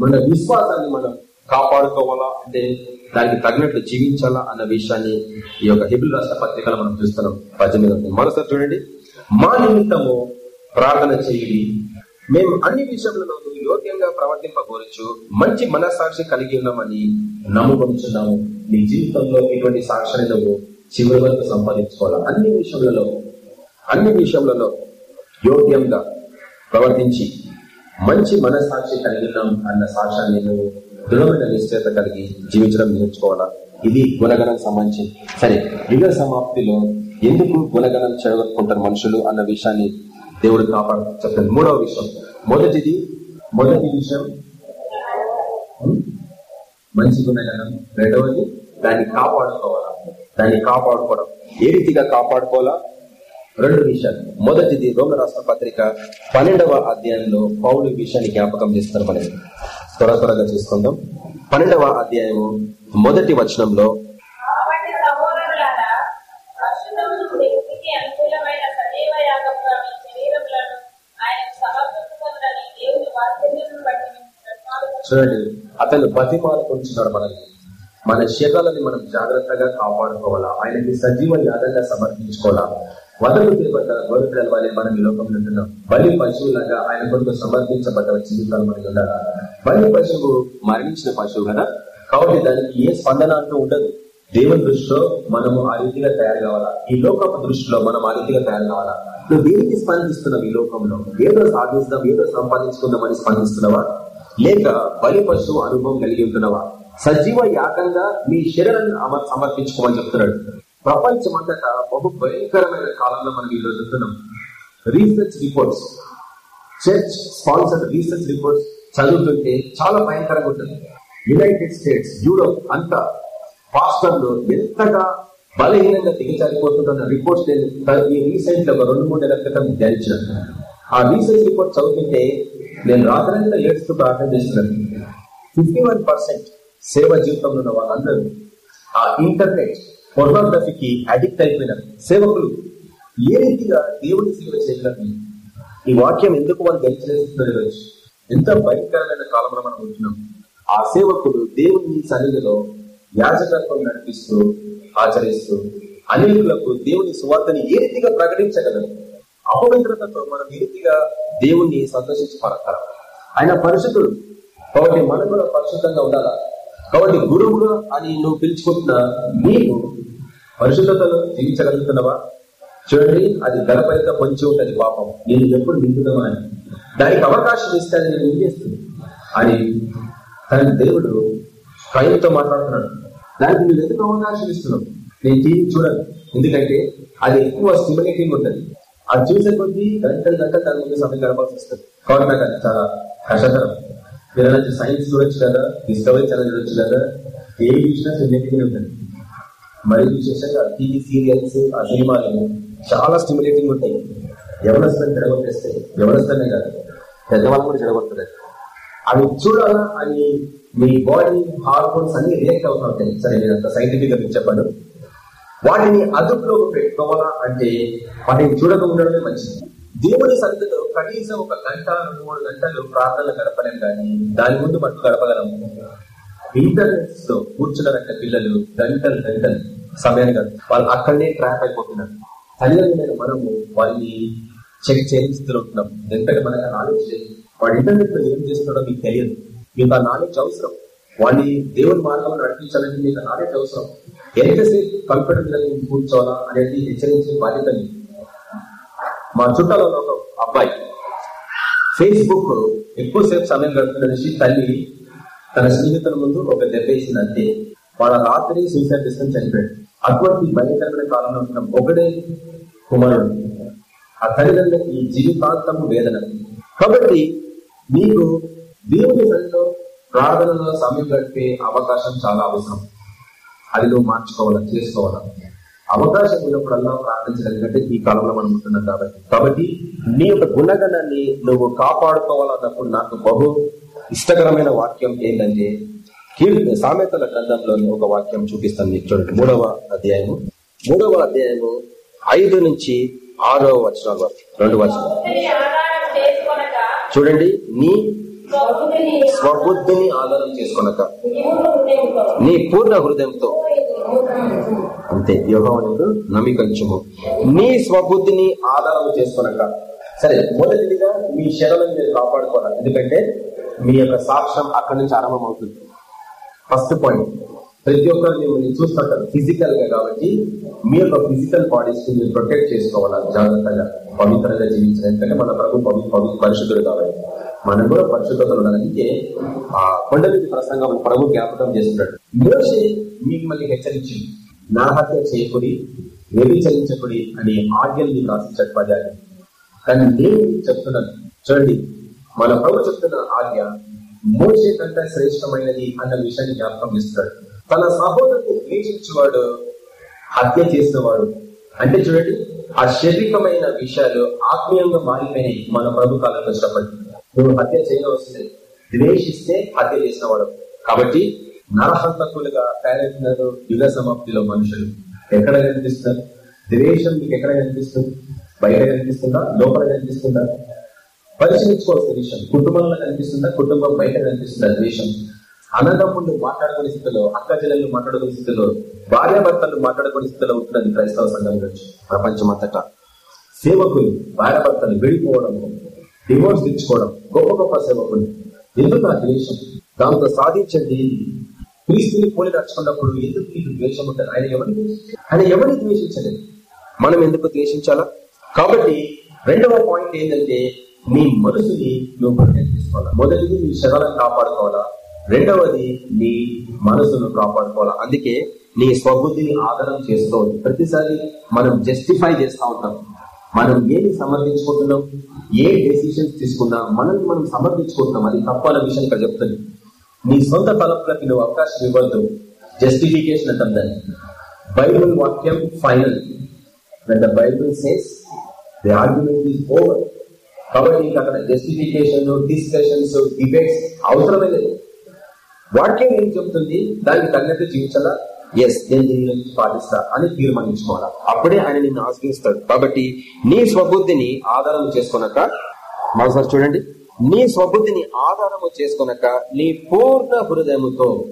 మన విశ్వాసాన్ని మనం కాపాడుకోవాలా? అంటే దానికి తగినట్లు జీవించాలా అన్న విషయాన్ని ఈ యొక్క హిబుల్ రాష్ట్ర పత్రికలో మనం చూస్తున్నాం. పద్దెనిమిది మరోసారి చూడండి. మా నిమిత్తము ప్రార్థన చేయండి. మేము అన్ని విషయంలో యోగ్యంగా ప్రవర్తింపకూరచ్చు మంచి మనస్సాక్షి కలిగి ఉన్నామని నమ్ముకుంటున్నాము నీ జీవితంలో ఇటువంటి సాక్షిని నువ్వు చివరి వరకు సంపాదించుకోవాలా? అన్ని విషయంలో అన్ని విషయంలో యోగ్యంగా ప్రవర్తించి మంచి మనస్సాక్షి కలిగినాం అన్న సాక్ష్యాన్ని నేను దృఢమైన నిశ్చేత కలిగి జీవించడం నేర్చుకోవాలా? ఇది గుణగణం సంబంధించి. సరే యుగ సమాప్తిలో ఎందుకు గుణగణం చెడగొట్టుకుంటారు మనుషులు అన్న విషయాన్ని దేవుడు కాపాడు. చెప్తాను మూడవ విషయం. మొదటిది మొదటి విషయం. మంచి గుణగణం. రెండవది దాన్ని కాపాడుకోవాలా? దాన్ని కాపాడుకోవడం. ఏ రీతిగా కాపాడుకోవాలా? రెండు విషయాలు. మొదటిది రోమ రాష్ట్ర పత్రిక పన్నెండవ అధ్యాయంలో పౌరు విషయాన్ని జ్ఞాపకం చేస్తారు మనం. త్వర త్వరగా చూసుకుందాం. పన్నెండవ అధ్యాయము మొదటి వచనంలో. చూడండి అతను బతిమాలకుంటున్నాడు మనల్ని. మన శరీరాలని మనం జాగ్రత్తగా కాపాడుకోవాలా? ఆయనకి సజీవ యాగంగా సమర్పించుకోవాలా? వదలు చేయబడ్డ గోరికల వల్లే మనం ఈ లోకంలో ఉంటున్నాం. బలి పశువులాగా ఆయన కొరకు సమర్పించబడ్డ జీవితాలు మనకి ఉండాలా? బలి పశువు మరణించిన పశువు కదా? కాబట్టి దానికి ఏ స్పందన అంటూ ఉండదు. దేవుని దృష్టిలో మనము ఆ రీతిగా తయారు కావాలా? ఈ లోకపు దృష్టిలో మనం ఆ రీతిగా తయారు కావాలా? నువ్వు దేనికి స్పందిస్తున్నావు ఈ లోకంలో? ఏదో సాధిస్తాం ఏదో సంపాదించుకుందామని స్పందిస్తున్నావా? లేక బలి పశువు అనుభవం కలిగి ఉంటున్నావా? సజీవ యాగంగా మీ శరీరాన్ని అమ- సమర్పించుకోమని చెప్తున్నాడు. ప్రపంచమంతటా బహు భయంకరమైన కాలంలో మనం ఈరోజు ఉంటున్నాం. Research reports church sponsored research reports చదువుతుంటే చాలా భయంకరంగా ఉంటుంది. యునైటెడ్ స్టేట్స్ యూరోప్ అంతా రాష్ట్రంలో ఎంతగా బలహీనంగా దిగజారిపోతుందన్న రిపోర్ట్స్ నేను ఈ రీసెంట్లో రెండు మూడు నెలల క్రితం ధ్యానించాను ఆ రీసెర్చ్ రిపోర్ట్ చదువుతుంటే నేను రాత్రంతా ఏడుస్తూ ప్రార్థన చేస్తున్నాను. ఫిఫ్టీ వన్ పర్సెంట్ సేవ జీవితంలో ఉన్న వాళ్ళందరూ ఆ ఇంటర్నెట్ పొర్నోగ్రఫీకి అడిక్ట్ అయిపోయినారు సేవకులు ఏ రీతిగా దేవుని సేవ చేయగలరు ఈ వాక్యం ఎందుకు వాళ్ళు గెలిచేస్తున్నారు ఈరోజు ఎంత భయంకరమైన కాలంలో మనం ఉంటున్నాం. ఆ సేవకుడు దేవుని సన్నిధిలో యాజకత్వం నడిపిస్తూ ఆచరిస్తూ అనేకులకు దేవుని సువార్తని ఏ రీతిగా ప్రకటించగలరు? అపవిత్రతతో మనం ఏ రీతిగా దేవుణ్ణి సంతోషించి పడతారు ఆయన పరిశుద్ధుడు కాబట్టి మనం కూడా పరిశుద్ధంగా ఉండాలా? కాబట్టి గురువుగా అని నువ్వు పిలుచుకుంటున్న నీవు పరిశుద్ధతలో జీవించగలుగుతున్నావా చూడండి అది గలపరిత పొంచి ఉంటది పాపం. నేను ఎప్పుడు నిండుదామా అని. దానికి అవకాశం ఇస్తే అది నేను చేస్తుంది అని తన దేవుడు కయ్యంతో మాట్లాడుతున్నాడు. దానికి నువ్వు ఎందుకు అవకాశం ఇస్తున్నావు? నేను టీవీ చూడను. ఎందుకంటే అది ఎక్కువ స్టిమ్యులేటింగ్ ఉంటుంది. అది చూసే కొద్దీ గంటలు గంటలు దాని ముందు సమయం గడపాల్సి వస్తుంది. కాబట్టి నాకు అది చాలా కష్టతరం. మీరు అలాంటి సైన్స్ చూడొచ్చు కదా డిస్కవరీ ఛానల్ చూడొచ్చు కదా ఏ చూసినా స్టిములేటింగ్ ఉంటుంది మరి విశేషంగా టీవీ సీరియల్స్ ఆ సినిమాలు చాలా స్టిమ్యులేటింగ్ ఉంటాయి. ఎవరస్తాన్ని జడగొట్టేస్తాయి ఎవరొస్తారనే కాదు పెద్దవాళ్ళు కూడా జడగొడుతుంది అవి చూడాలా? అని మీ బాడీ హార్మోన్స్ అన్ని రియాక్ట్ అవుతా ఉంటాయి. సరే నేను అంత సైంటిఫిక్గా చెప్పాను. వాటిని అదుపులో పెట్టుకోవాలా అంటే వాటిని చూడకుండా ఉండడమే మంచిది. దేవుని సన్నిధిలో కనీసం ఒక గంట రెండు మూడు గంటలు ప్రార్థనలు గడపలేం కానీ దాని ముందు మట్టు గడపగలము ఇంటర్నెట్లో కూర్చున్నారంటే పిల్లలు గంటలు గంటలు సమయాన్ని వాళ్ళు అక్కడనే ట్రాప్ అయిపోతున్నారు. తల్లిదండ్రులైన మనము వాళ్ళని చెక్ చేయించుతున్నాం ఎందుకంటే మనకు ఆ నాలెడ్జ్ లేదు. వాడు ఇంటర్నెట్లో ఏం చేస్తున్నాడో మీకు తెలియదు. మీకు ఆ నాలెడ్జ్ అవసరం. వాడిని దేవుని మార్గంలో నడిపించాలంటే మీకు నాలెడ్జ్ అవసరం. ఎంతసేపు కంప్యూటర్ కూర్చోవాలా అనేది హెచ్చరించే బాధ్యత మీకు. మా చుట్టాలలో ఒక అబ్బాయి. ఫేస్బుక్ ఎక్కువసేపు సమయం గడుపుతున్నది తల్లి తన స్నేహితుల ముందు ఒక దెబ్బేసింది అంతే వాళ్ళ రాత్రి సూసైడ్ చేసుకుని చనిపోయాడు. అటువంటి భయంకరమైన కాలంలో ఉన్న ఒకడే కుమారుడు. ఆ తల్లిదండ్రులకి జీవితాంతము వేదన. కాబట్టి మీకు దేవుని సన్నిలో ప్రార్థనలో సమయం గడిపే అవకాశం చాలా అవసరం. అది నువ్వు మార్చుకోవాలా? చేసుకోవాలా? అవకాశం ఉన్నప్పుడల్లా ప్రార్థించడం కంటే ఈ కాలంలో మనం ఉంటున్నాం కాబట్టి. కాబట్టి నీ యొక్క గుణగణాన్ని నువ్వు కాపాడుకోవాలన్నప్పుడు నాకు బహు ఇష్టకరమైన వాక్యం ఏంటంటే కీర్తి సామెతల గ్రంథంలోని ఒక వాక్యం చూపిస్తాను మీకు చూడండి. మూడవ అధ్యాయము. మూడవ అధ్యాయము ఐదు నుంచి ఆరవ వచనాల వరకు. రెండు వచనాలు. చూడండి. నీ స్వబుద్ధిని ఆధారం చేసుకున్నాక నీ పూర్ణ హృదయంతో. అంతే యోగమునకు నమ్మికంచము నీ స్వబుద్ధిని ఆధారం చేసుకున్నాక సరే మొదటిదిగా మీ శరణం మీరు కాపాడుకోవాలి. ఎందుకంటే మీ యొక్క సాక్ష్యం అక్కడి నుంచి ఆరంభం అవుతుంది ఫస్ట్ పాయింట్ ప్రతి ఒక్కరు మిమ్మల్ని చూస్తుంటారు ఫిజికల్గా కాబట్టి మీ యొక్క ఫిజికల్ బాడీస్ని మీరు ప్రొటెక్ట్ చేసుకోవాలా. జాగ్రత్తగా పవిత్రంగా జీవించాలి ఎందుకంటే మన ప్రభు పవి పవి- పరిశుద్ధుడు కాబట్టి మనం కూడా పరిశుద్ధతలు ఉండాలంటే ఆ కొండ మీద ప్రసంగం ప్రభు జ్ఞాపకం చేస్తున్నాడు. మోషే మిమ్మల్ని హెచ్చరించింది. నా హత్య చేయకుడి వ్యభిచరించకుడి అనే ఆజ్ఞలు మీరు రాసించాడు పదాన్ని కానీ నేను చెప్తున్నాను చూడండి మన ప్రభు చెప్తున్న ఆజ్ఞ మోసే కంటే శ్రేష్టమైనది అన్న విషయాన్ని జ్ఞాపకం చేస్తున్నాడు. తన సహోదరుని ద్వేషించేవాడు హత్య చేసినవాడు అంటే చూడండి ఆ శారీరకమైన విషయాలు ఆత్మీయంగా మారిపోయినాయి మన ప్రభు కాలంలో వచ్చినప్పటికీ నువ్వు హత్య చేయవలసింది. ద్వేషిస్తే హత్య చేసినవాడు కాబట్టి నరహంతకులుగా తయారవుతున్నారు యుగ సమాప్తిలో మనుషులు ఎక్కడ కనిపిస్తున్నారు ద్వేషం మీకు ఎక్కడ కనిపిస్తుంది? బయట కనిపిస్తుందా? లోపల కనిపిస్తుందా? పరిశీలించుకోవాల్సిన విషయం కుటుంబంలో కనిపిస్తుందా? కుటుంబం బయట కనిపిస్తుందా? ద్వేషం. అన్నదమ్ముళ్ళు మాట్లాడుకునే స్థితిలో అక్క జిల్లలు మాట్లాడుకునే స్థితిలో భార్యాభర్తలు మాట్లాడుకునే స్థితిలో ఉంటున్నది క్రైస్తవ సంఘం నుంచి ప్రపంచమంతటా. సేవకులు భార్యాభర్తలు విడిపోవడం డివోర్స్ తెచ్చుకోవడం గొప్ప గొప్ప సేవకులు. ఎందుకు నా ద్వేషం? దాంతో సాధించండి. క్రీస్తుని పోలి నడుచుకున్నప్పుడు ఎందుకు నీకు ద్వేషం ఉంటుంది ఆయన ఎవరిని ఆయన ఎవరిని ద్వేషించలేదు? మనం ఎందుకు ద్వేషించాలా? కాబట్టి రెండవ పాయింట్ ఏంటంటే నీ మనసుని నువ్వు ప్రొటెక్ట్ చేసుకోవాలా? మొదటిది నీ శరాలను కాపాడుకోవాలా? రెండవది నీ మనసును కాపాడుకోవాలా. అందుకే నీ స్వబుద్ధిని ఆధారం చేసుకోవాలి ప్రతిసారి మనం జస్టిఫై చేస్తూ ఉంటాం. మనం ఏమి సమర్థించుకుంటున్నాం ఏ డెసిషన్స్ తీసుకున్నా మనల్ని మనం సమర్థించుకుంటున్నాం. అది తప్పాల విషయం ఇక్కడ చెప్తుంది. నీ సొంత తలపులకి నువ్వు అవకాశం ఇవ్వద్దు. జస్టిఫికేషన్ అంటే బైబుల్ వాక్యం final when the Bible says the argument is కాబట్టి అక్కడ జస్టిఫికేషన్ డిస్కషన్స్ డిబేట్స్ అవసరమే లేదు. వాక్యం ఏం చెప్తుంది? దానికి తగ్గట్టు జీవించాలా? ఎస్ నేను దీని పాటిస్తా అని తీర్మానించుకోవాలా? అప్పుడే ఆయన నిన్ను ఆశ్రయిస్తాడు. కాబట్టి నీ స్వబుద్ధిని ఆధారం చేసుకున్నాక మరోసారి చూడండి. నీ స్వబుద్ధిని ఆధారము చేసుకున్నాక నీ పూర్ణ ఉంచుము.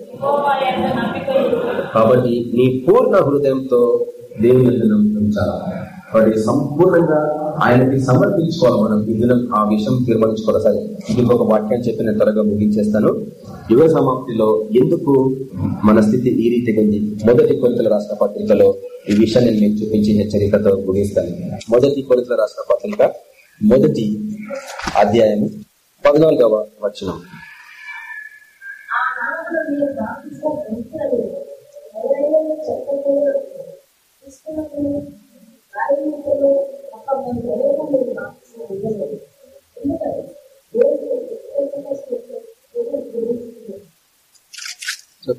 కాబట్టి నీ పూర్ణ హృదయంతో దేవుని ఉంచాలి? కాబట్టి సంపూర్ణంగా ఆయనకి సమర్పించుకోవాలి మనం. ఇందులో ఆ విషయం తీర్మానించుకోవాలి. సరే ఇంకొక చెప్పి చెప్పిన త్వరగా ముగించేస్తాను. యుగ సమాప్తిలో ఎందుకు మన స్థితి ఈ రీతిగా ఉంది? మొదటి కొరితల రాష్ట్ర పత్రికలో ఈ విషయాన్ని నేను చూపించి హెచ్చరికతో ముగిస్తాను. మొదటి కొరితల రాష్ట్ర పత్రిక మొదటి అధ్యాయం పద్నాలుగవ వచనం. ఆ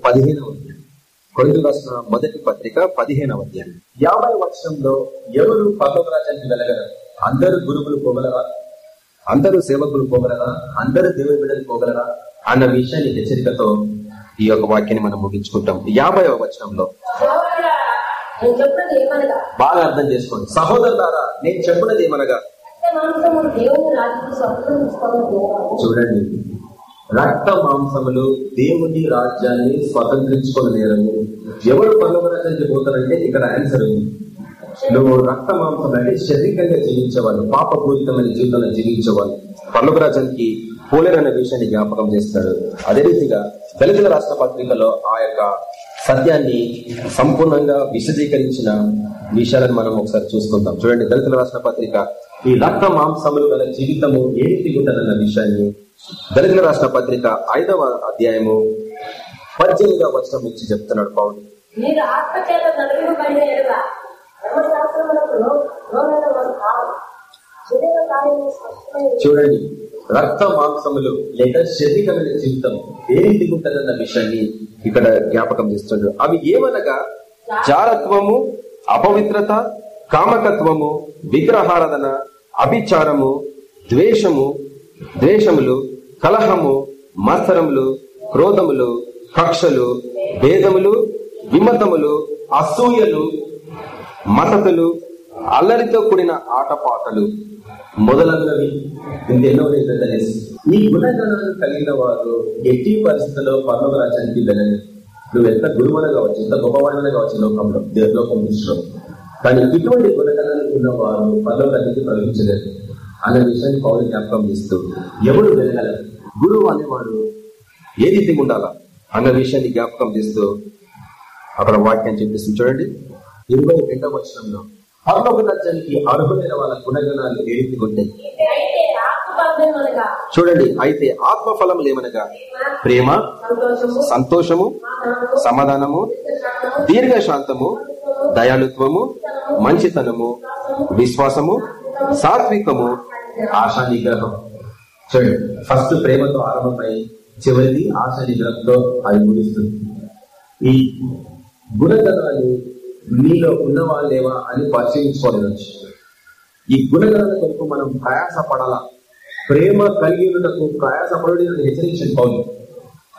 పదిహేనవ అధ్యాయం. రాసిన మొదటి పత్రిక పదిహేనవ అధ్యాయం. యాభై వర్షంలో ఎవరు పదవ రాజ్యానికి వెళ్ళగలరు? అందరు గురువులు పోగలరా? అందరూ సేవకులు పోగలరా? అందరూ దేవుడి బిడ్డలు పోగలరా? అన్న విషయాన్ని హెచ్చరికతో ఈ యొక్క వాక్యాన్ని మనం ముగించుకుంటాం. యాభై వచనంలో. నేను చెప్పినది ఏమనగా బాగా అర్థం చేసుకోండి. సహోదరులారా నేను చెప్పినది ఏమనగా? చూడండి. రక్త మాంసములు దేవుని రాజ్యాన్ని స్వతంత్రించుకోలేరని ఎవరు పర్లోక రాజ్యానికి పోతారంటే ఇక్కడ ఆన్సర్ ఉంది. నువ్వు రక్త మాంసం అంటే శారీరకంగా జీవించేవాళ్ళు పాపపూరితమైన జీవితంలో జీవించేవాళ్ళు. పర్లోక రాజ్యానికి పోలేరన్న విషయాన్ని జ్ఞాపకం చేస్తాడు అదే రీతిగా దళితుల రాష్ట్ర పత్రికలో ఆ యొక్క సత్యాన్ని సంపూర్ణంగా విశదీకరించిన విషయాలను మనం ఒకసారి చూసుకుందాం. చూడండి దళితుల రాష్ట్ర పత్రిక ఈ రక్త మాంసములు గల జీవితము ఏ రీతిగా ఉంటుందన్న విషయాన్ని దళితుల రాష్ట్ర పత్రిక ఐదవ అధ్యాయము పద్దెనిమిదవ వచనం నుంచి చెప్తున్నాడు పౌరుడు చూడండి రక్త మాంసములు లేక శరీరమైన జీవితం ఏ రీతిగా ఉంటుందన్న విషయాన్ని ఇక్కడ జ్ఞాపకం చేస్తున్నాడు. అవి ఏమనగా జారత్వము అపవిత్రత కామకత్వము విగ్రహారాధన అభిచారము ద్వేషము ద్వేషములు కలహము మత్సరములు క్రోధములు కక్షలు భేదములు విమతములు అసూయలు మతతులు అల్లరితో కూడిన ఆటపాటలు. మొదలగునవి ఇంకెన్నో తెలిసి ఈ గుణగణాలు కలిగిన వారు ఎట్టి పరిస్థితుల్లో పర్లోక రాజ్యానికి వెళ్ళని నువ్వు ఎంత గురువన కావచ్చు ఎంత గొప్పవాడన కావచ్చు లోకంలో దేవలోకం కానీ ఇటువంటి గుణగణాలు ఉన్న వారు పర్లోక రాజ్యానికి ప్రవేశించలేదు. అన్న విషయాన్ని పౌరు జ్ఞాపకం చేస్తూ ఎవరు వెళ్ళగలరు? గురువు అనేవాడు ఏ రీతి ఉండాలా? అన్న విషయాన్ని జ్ఞాపకం చేస్తూ అక్కడ వాక్యాన్ని చెప్పేసి చూడండి. ఇరవై రెండవ వచనంలో పర్లోక రాజ్యానికి అర్హులైన వాళ్ళ గుణగణాలు ఏ ఉంటాయి చూడండి అయితే ఆత్మఫలం ఏమనగా ప్రేమ సంతోషము సమాధానము, దీర్ఘశాంతము దయాలుత్వము మంచితనము విశ్వాసము సాత్వికము ఆశా నిగ్రహం చూడండి ఫస్ట్ ప్రేమతో ఆరంభమై చివరిది ఆశా నిగ్రహంతో అది ముగిస్తుంది. ఈ గుణగణాలు మీలో లేవా అని పరిశీలించుకోలేదు ఈ గుణగణాల కొరకు మనం ప్రయాసపడాలా? ప్రేమ కలిగినకు ప్రయాసపడి హెచ్చరించిన పౌలు.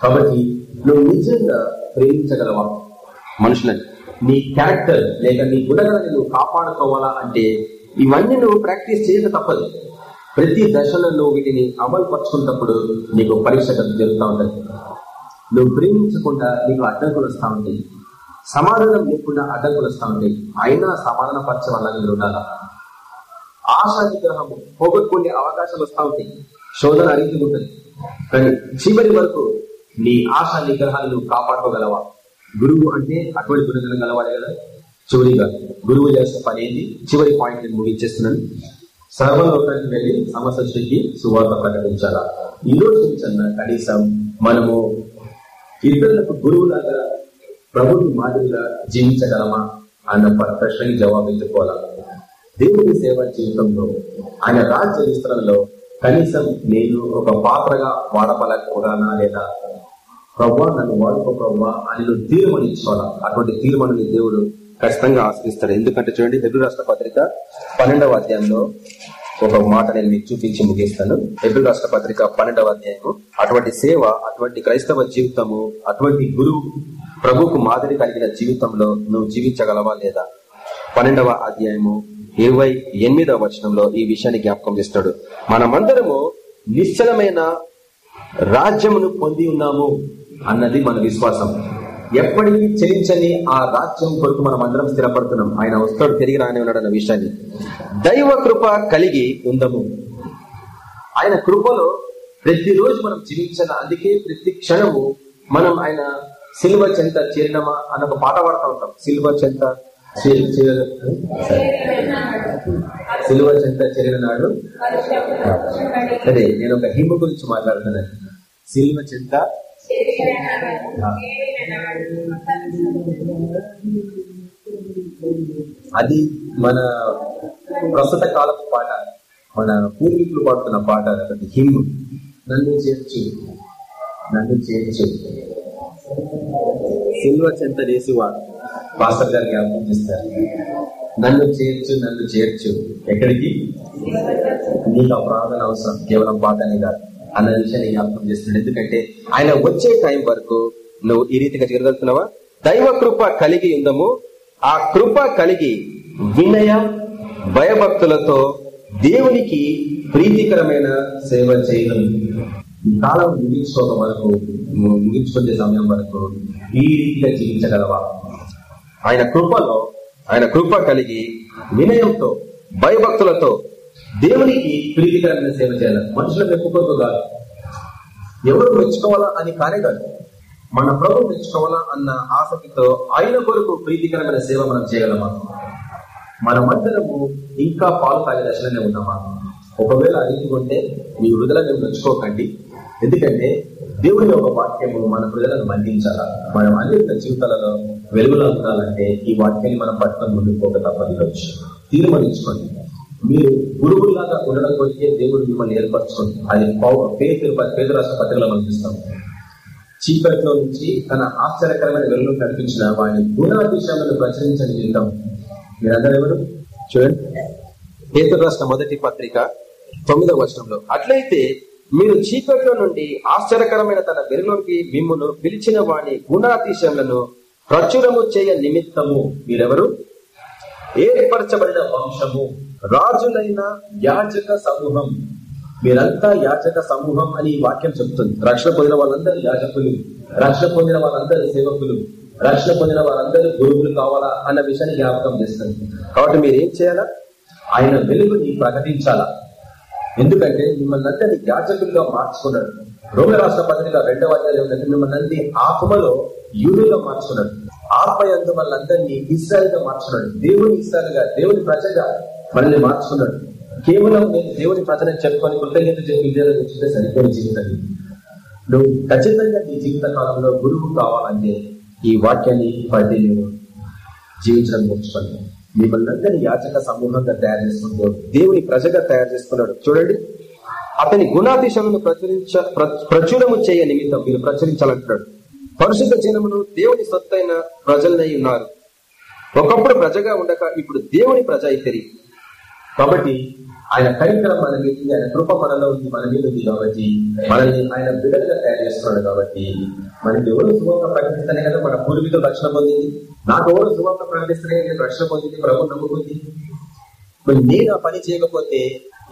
కాబట్టి నువ్వు నిజంగా ప్రేమించగలవా? మనుషులని నీ క్యారెక్టర్ లేక నీ గుణగణని నువ్వు కాపాడుకోవాలా అంటే ఇవన్నీ నువ్వు ప్రాక్టీస్ చేయక తప్పదు. ప్రతి దశలో నువ్వు వీటిని అమలు పరుచుకున్నప్పుడు నీకు పరీక్ష జరుగుతూ ఉంటుంది. నువ్వు ప్రేమించకుండా నీకు అడ్డంకులు వస్తూ ఉంటాయి. సమాధానం లేకుండా అడ్డంకులు వస్తూ ఉంటాయి అయినా సమాధాన పరచే వల్ల మీరు ఉండాలా? ఆశా నిగ్రహము పోగొట్టుకునే అవకాశాలు వస్తూ ఉంటాయి. శోధన అరిగి ఉంటుంది. కానీ చివరి వరకు నీ ఆశా నిగ్రహాలను నువ్వు కాపాడుకోగలవా? గురువు అంటే అటువంటి గురువులు గలవాడే కదా? చివరిగా గురువు చేసే పని ఏంటి? చివరి పాయింట్ నేను ముగించేస్తున్నాను సర్వలోకానికి వెళ్ళి సమసృష్టికి సువార్త ప్రకటించాలా? ఈ రోజు నుంచి అన్న కనీసం మనము ఇతరులకు గురువులాగా ప్రభుత్వ మాదిరిగా జీవించగలమా అన్న ప్రశ్నకి జవాబు ఎత్తుకోవాలా దేవుని సేవ జీవితంలో ఆయన రాజ్య విస్తరణలో కనీసం నేను ఒక పాత్రగా వాడపలకూడనా లేదా? ప్రభా నన్ను వాడుకో ప్రభా అని నువ్వు తీర్మానించుకోవాలా? అటువంటి తీర్మానాన్ని దేవుడు ఖచ్చితంగా ఆశ్రయిస్తాడు. ఎందుకంటే చూడండి తెలుగు రాష్ట్ర పత్రిక పన్నెండవ అధ్యాయంలో ఒక మాట నేను మీకు చూపించి ముగిస్తాను. హెబ్రి రాష్ట్ర పత్రిక పన్నెండవ అధ్యాయము. అటువంటి సేవ అటువంటి క్రైస్తవ జీవితము అటువంటి గురువు ప్రభుకు మాదిరి కలిగిన జీవితంలో నువ్వు జీవించగలవా లేదా? పన్నెండవ అధ్యాయము ఇరవై ఎనిమిదవ వచనంలో ఈ విషయాన్ని జ్ఞాపకం చేస్తాడు. మనమందరము నిశ్చలమైన రాజ్యమును పొంది ఉన్నాము అన్నది మన విశ్వాసం. ఎప్పటికీ చెల్లించని ఆ రాజ్యం కొరకు మనం అందరం స్థిరపడుతున్నాం. ఆయన వస్తాడు తిరిగి రాని ఉన్నాడు అన్న విషయాన్ని. దైవ కృప కలిగి ఉందము. ఆయన కృపలో ప్రతిరోజు మనం జీవించాలి అందుకే ప్రతి క్షణము మనం ఆయన సిల్వ చెంత చేరినమా అన్న ఒక పాట పాడుతూ ఉంటాం. సిల్వ చెంత సిల్వ చెంత చేరిన నాడు సరే నేను ఒక హిమ గురించి మాట్లాడుతున్నాను. సిల్వ చెంత అది మన ప్రస్తుత కాలపు పాట మన పూర్వీకులు పాడుతున్న పాట అది హిమ్ నన్ను చేర్చు నన్ను చేర్చు. సిల్వ చెంత వాడు మాస్టర్ గారు జ్ఞాపకం చేస్తారు. నన్ను చేర్చు నన్ను చేర్చు. ఎక్కడికి? నీకు ఆ ప్రార్థన అవసరం. కేవలం పాట అని కాదు. అన్న విషయాన్ని జ్ఞాపకం చేస్తున్నాడు. ఎందుకంటే ఆయన వచ్చే టైం వరకు నువ్వు ఈ రీతిగా జరగలుగుతున్నావా దైవ కృప కలిగి ఉందము. ఆ కృప కలిగి వినయ భయభక్తులతో దేవునికి ప్రీతికరమైన సేవ చేయడం కాలం ముగించుకోక వరకు ముగించుకునే సమయం వరకు ఈ రీతిగా జీవించగలవా? ఆయన కృపలో ఆయన కృప కలిగి వినయంతో భయభక్తులతో దేవునికి ప్రీతికరమైన సేవ చేయాలి. మనుషుల మెప్పుకోకు కాదు. ఎవరు మెచ్చుకోవాలా అని కానే కాదు. మన ప్రభు మెచ్చుకోవాలా అన్న ఆసక్తితో ఆయన కొరకు ప్రీతికరమైన సేవ మనం చేయగలమా? మనమందరము ఇంకా పాలు తాగే దశలోనే ఉన్నామా? ఒకవేళ అడిగికుంటే మీ విడుదలను మెచ్చుకోకండి. ఎందుకంటే దేవుని యొక్క వాక్యము మన ప్రజలను మండించాలా మనం అన్ని జీవితాలలో వెలుగులో ఉండాలంటే ఈ వాక్యాన్ని మనం పట్టుకొని ముందుకు పోక తప్పదు. తీర్మానించుకోండి. మీరు గురువులాగా ఉండడం కొరికే దేవుడు మిమ్మల్ని ఏర్పరచుకుంది అది పేరు పేద రాష్ట్ర పత్రికలో మనం చూస్తాం. చీకట్లో నుంచి తన ఆశ్చర్యకరమైన వెలుగు కనిపించిన వాడిని గుణాభిషయాలను ప్రచురించని నిమిత్తం మీరందరూ ఎవరు చూడండి. పేద రాష్ట్ర మొదటి పత్రిక తొమ్మిదవ వర్షంలో అట్లయితే మీరు చీకట్లో నుండి ఆశ్చర్యకరమైన తన వెలుగులోకి మిమ్మును పిలిచిన వాణి గుణాతిశయములను ప్రచురము చేయ నిమిత్తము మీరెవరు? ఏర్పరచబడిన వంశము. రాజులైన యాచక సమూహం. మీరంతా యాచక సమూహం అని వాక్యం చెప్తుంది. రక్షణ పొందిన వాళ్ళందరూ యాజకులు రక్షణ పొందిన వాళ్ళందరూ సేవకులు రక్షణ పొందిన వాళ్ళందరూ గురువులు కావాలా అన్న విషయాన్ని జ్ఞాపకం చేస్తుంది. కాబట్టి మీరు ఏం చేయాలా? ఆయన వెలుగుని ప్రకటించాలా? ఎందుకంటే మిమ్మల్ని అందరినీ యాచకులుగా మార్చుకున్నాడు. రోగ రాష్ట్ర పత్రిక రెండవ అధ్యాయం మిమ్మల్ని అందరి ఆత్మలో యూదులుగా మార్చుకున్నాడు. ఆత్మ ఎందు వాళ్ళందరినీ ఇస్రాయల్గా మార్చుకున్నాడు. దేవుని ఇస్రాయల్గా దేవుని ప్రజగా మనల్ని మార్చుకున్నాడు. కేవలం నేను దేవుని ప్రజలను చెప్పుకొని కృతజ్ఞత చెప్పి విద్యలో సరిపోయిన జీవితం నువ్వు ఖచ్చితంగా నీ జీవిత కాలంలో గురువు కావాలంటే ఈ వాక్యాన్ని పట్టి నేను జీవించడం నేర్చుకోండి. మిమ్మల్ని అందరినీ యాచక సమూహంగా తయారు చేసుకున్నాడు దేవుని ప్రజగా తయారు చేసుకున్నాడు. చూడండి. అతని గుణాతిశమును ప్రచురించ ప్రచురము చేయ నిమిత్తం మీరు ప్రచురించాలంటున్నాడు. పరిశుద్ధ జనమును దేవుని సొత్తైన ప్రజలనై ఉన్నారు. ఒకప్పుడు ప్రజగా ఉండక ఇప్పుడు దేవుని ప్రజ అయితే కాబట్టి ఆయన కరికరం మన మీద ఆయన కృప మనలో ఉంది మన మీద ఉంది కాబట్టి మనల్ని ఆయన బిడ్డలుగా తయారు చేస్తున్నాడు కాబట్టి మనకి ఎవరు శుభంగా ప్రకటిస్తేనే కదా మన పూర్వీకులు రక్షణ పొందింది. నాకు ఎవరు శుభంగా ప్రకటిస్తేనే నేను రక్షణ పొందింది ప్రభు నమ్ముకుంది మరి నేను ఆ పని చేయకపోతే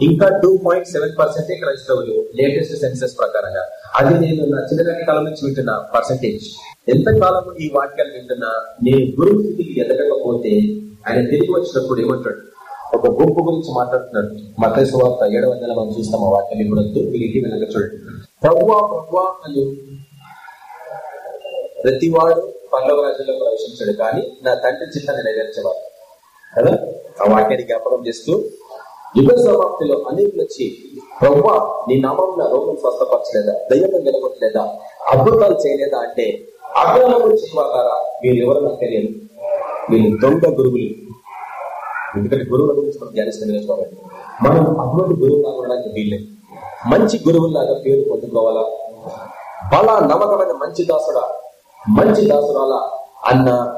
ఇంకా టూ పాయింట్ సెవెన్ పర్సెంటే క్రైస్తవులు లేటెస్ట్ సెన్సెస్ ప్రకారంగా. అది నేను నా చిన్ననాటి కాలం నుంచి వింటున్నా పర్సెంటేజ్ ఎంత కాలం ఈ వాక్యాలు వింటున్నా నేను గురువు స్థితికి ఎదగకపోతే ఆయన తిరిగి వచ్చినప్పుడు ఏమంటాడు? ఒక గుంపు గురించి మాట్లాడుతున్నాడు మత సువార్త ఏడవ వందల మనం చూస్తాం ఆ వాక్యాన్ని కూడా మీరు వెనక చూడండి. అని ప్రతివాడు పల్లవ రాజుల్లో ప్రవేశించాడు కానీ నా తండ్రి చిత్తాన్ని నెరవేర్చేవాడు. కదా? ఆ వాక్యాన్ని జ్ఞాపకం చేస్తూ యుగ సమాప్తిలో అనేకులు వచ్చి ప్రవ్వా నీ నామం రోగం స్వస్థపరచలేదా? దయ్యం నిలబట్టలేదా అద్భుతాలు చేయలేదా? అంటే అగ్రహం చేయవారా మీరు ఎవరు నాకు తెలియదు. మీరు దొంగ గురువులు. ఎందుకంటే గురువుల గురించి మనం ధ్యానిస్తున్నాం కాబట్టి మనం అటువంటి గురువు కావడానికి వీల్లేదు. మంచి గురువులాగా పేరు పొందుకోవాలా? బల నమ్మకమైన మంచి దాసుడా? మంచి దాసురాలా? అన్న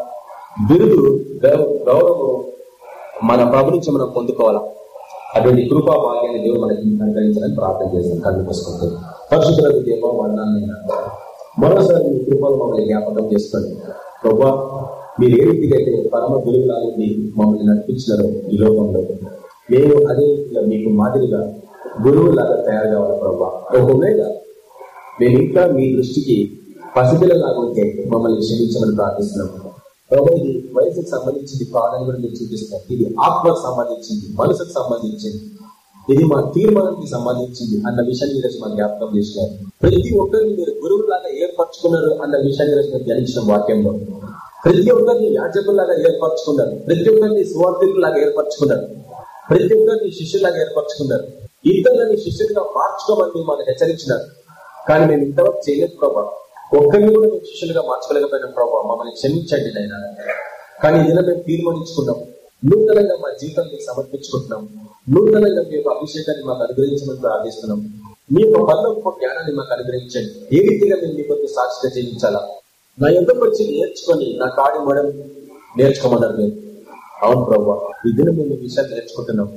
బిరుదు గౌరవము మన ప్రభు నుంచి మనం పొందుకోవాలా? అటువంటి కృపా భాగ్యాన్ని దేవుడు మనకి అనుగ్రహించాలని ప్రార్థన చేస్తాం. కళ్ళు మూసుకుంటూ. పరిశుద్ధులకు దేవ వర్ణాన్ని మరోసారి మీ కృపలు మమ్మల్ని జ్ఞాపకం చేసుకోండి. ప్రభా మీరు ఏ రీతికైతే అయితే పరమ గురువులాగి మమ్మల్ని నడిపించినారో ఈ లోకంలో మేము అదే రీతిగా మీకు మాదిరిగా గురువులాగా తయారు కావాలి ప్రభావ ఒకవేళ మేము ఇంకా మీ దృష్టికి పసిపిల్లలాగా ఉంటే మమ్మల్ని క్షమించమని ప్రార్థిస్తున్నాం ప్రభు. ఇది వయసుకు సంబంధించింది కాదని కూడా మీరు చూపిస్తారు ఇది ఆత్మకు సంబంధించింది మనసుకు సంబంధించింది. ఇది మా తీర్మానానికి సంబంధించింది అన్న విషయాన్ని ఈరోజు మా జ్ఞాపకం చేసినారు ప్రతి ఒక్కరిని మీరు గురువులాగా ఏర్పరచుకున్నారు అన్న విషయాన్ని ఈరోజు మేము ధ్యానించిన వాక్యంలో. ప్రతి ఒక్కరిని యాజకుల్లాగా ఏర్పరచుకున్నారు ప్రతి ఒక్కరిని సువార్థికులాగా ఏర్పరచుకున్నారు ప్రతి ఒక్కరిని శిష్యులాగా ఏర్పరచుకున్నారు ఇద్దరిని శిష్యులుగా మార్చుకోమని మనం హెచ్చరించినారు. కానీ మేము ఇంతవరకు చేయలేదు ప్రభావ ఒక్కరిని కూడా మేము శిష్యులుగా మార్చుకోలేకపోయినా ప్రభావ మమ్మల్ని క్షమించండి నైనా కానీ ఇదిలో మేము తీర్మానించుకున్నాం. నూతనంగా మా జీవితం మీకు సమర్పించుకుంటున్నాం. నూతనంగా మీ యొక్క అభిషేకాన్ని మాకు అనుగ్రహించమని ప్రార్థిస్తున్నాం. మీ యొక్క పనులకు జ్ఞానాన్ని మాకు అనుగ్రహించండి. ఏ రీతిగా మేము మీ కొరకు సాక్షిగా జీవించాలా? నా ఎందుకు వచ్చి నేర్చుకొని నా కాడి మడం నేర్చుకోమన్నారు మీరు? అవును ప్రభావ ఈ దినం మేము విషయాలు నేర్చుకుంటున్నాం.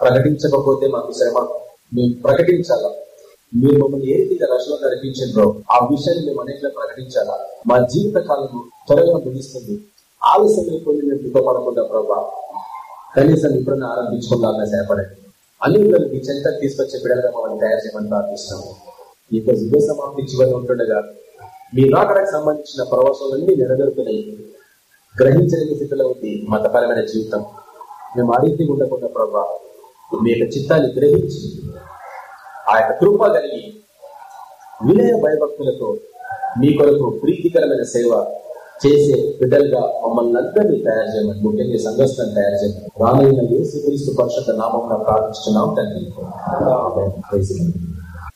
ప్రకటించకపోతే మాకు శ్రమ. మేము ప్రకటించాలా? మీరు మమ్మల్ని ఏ రీతిగా రక్షణ నడిపించిండ్రో ఆ విషయాన్ని మేము అనేక ప్రకటించాలా? మా జీవిత కాలం త్వరగా ముగిస్తుంది. ఆలస్యం అయిపోయి మేము దుఃఖపడకుండా ప్రభావ కనీసం ఇప్పుడన్నా ఆరంభించుకున్నా సేపడండి అన్ని మీ చెంత తీసుకొచ్చే బిడ్డలుగా మమ్మల్ని తయారు చేయమని ప్రార్థిస్తాము ఈ యొక్క యుగ సమాప్తి చివరి ఉంటుండగా మీ రాకడానికి సంబంధించిన ప్రవాసాలన్నీ నెరవేరుతున్నాయి. గ్రహించలేని స్థితిలో ఉంది మతపరమైన జీవితం. మేము ఆ రీతి ఉండకుండా ప్రభావ మీ యొక్క చిత్తాన్ని గ్రహించి ఆ యొక్క కృప కలిగి వినయ భయభక్తులతో మీ కొరకు ప్రీతికరమైన సేవ చేసే బిడ్డలుగా మమ్మల్ని అందరినీ తయారు చేయమని ముఖ్యంగా సంఘస్థాన్ని తయారు చేయమని. రానైన యేసు క్రీస్తు పరిషత్ నామం ప్రార్థిస్తున్నాం తండ్రి.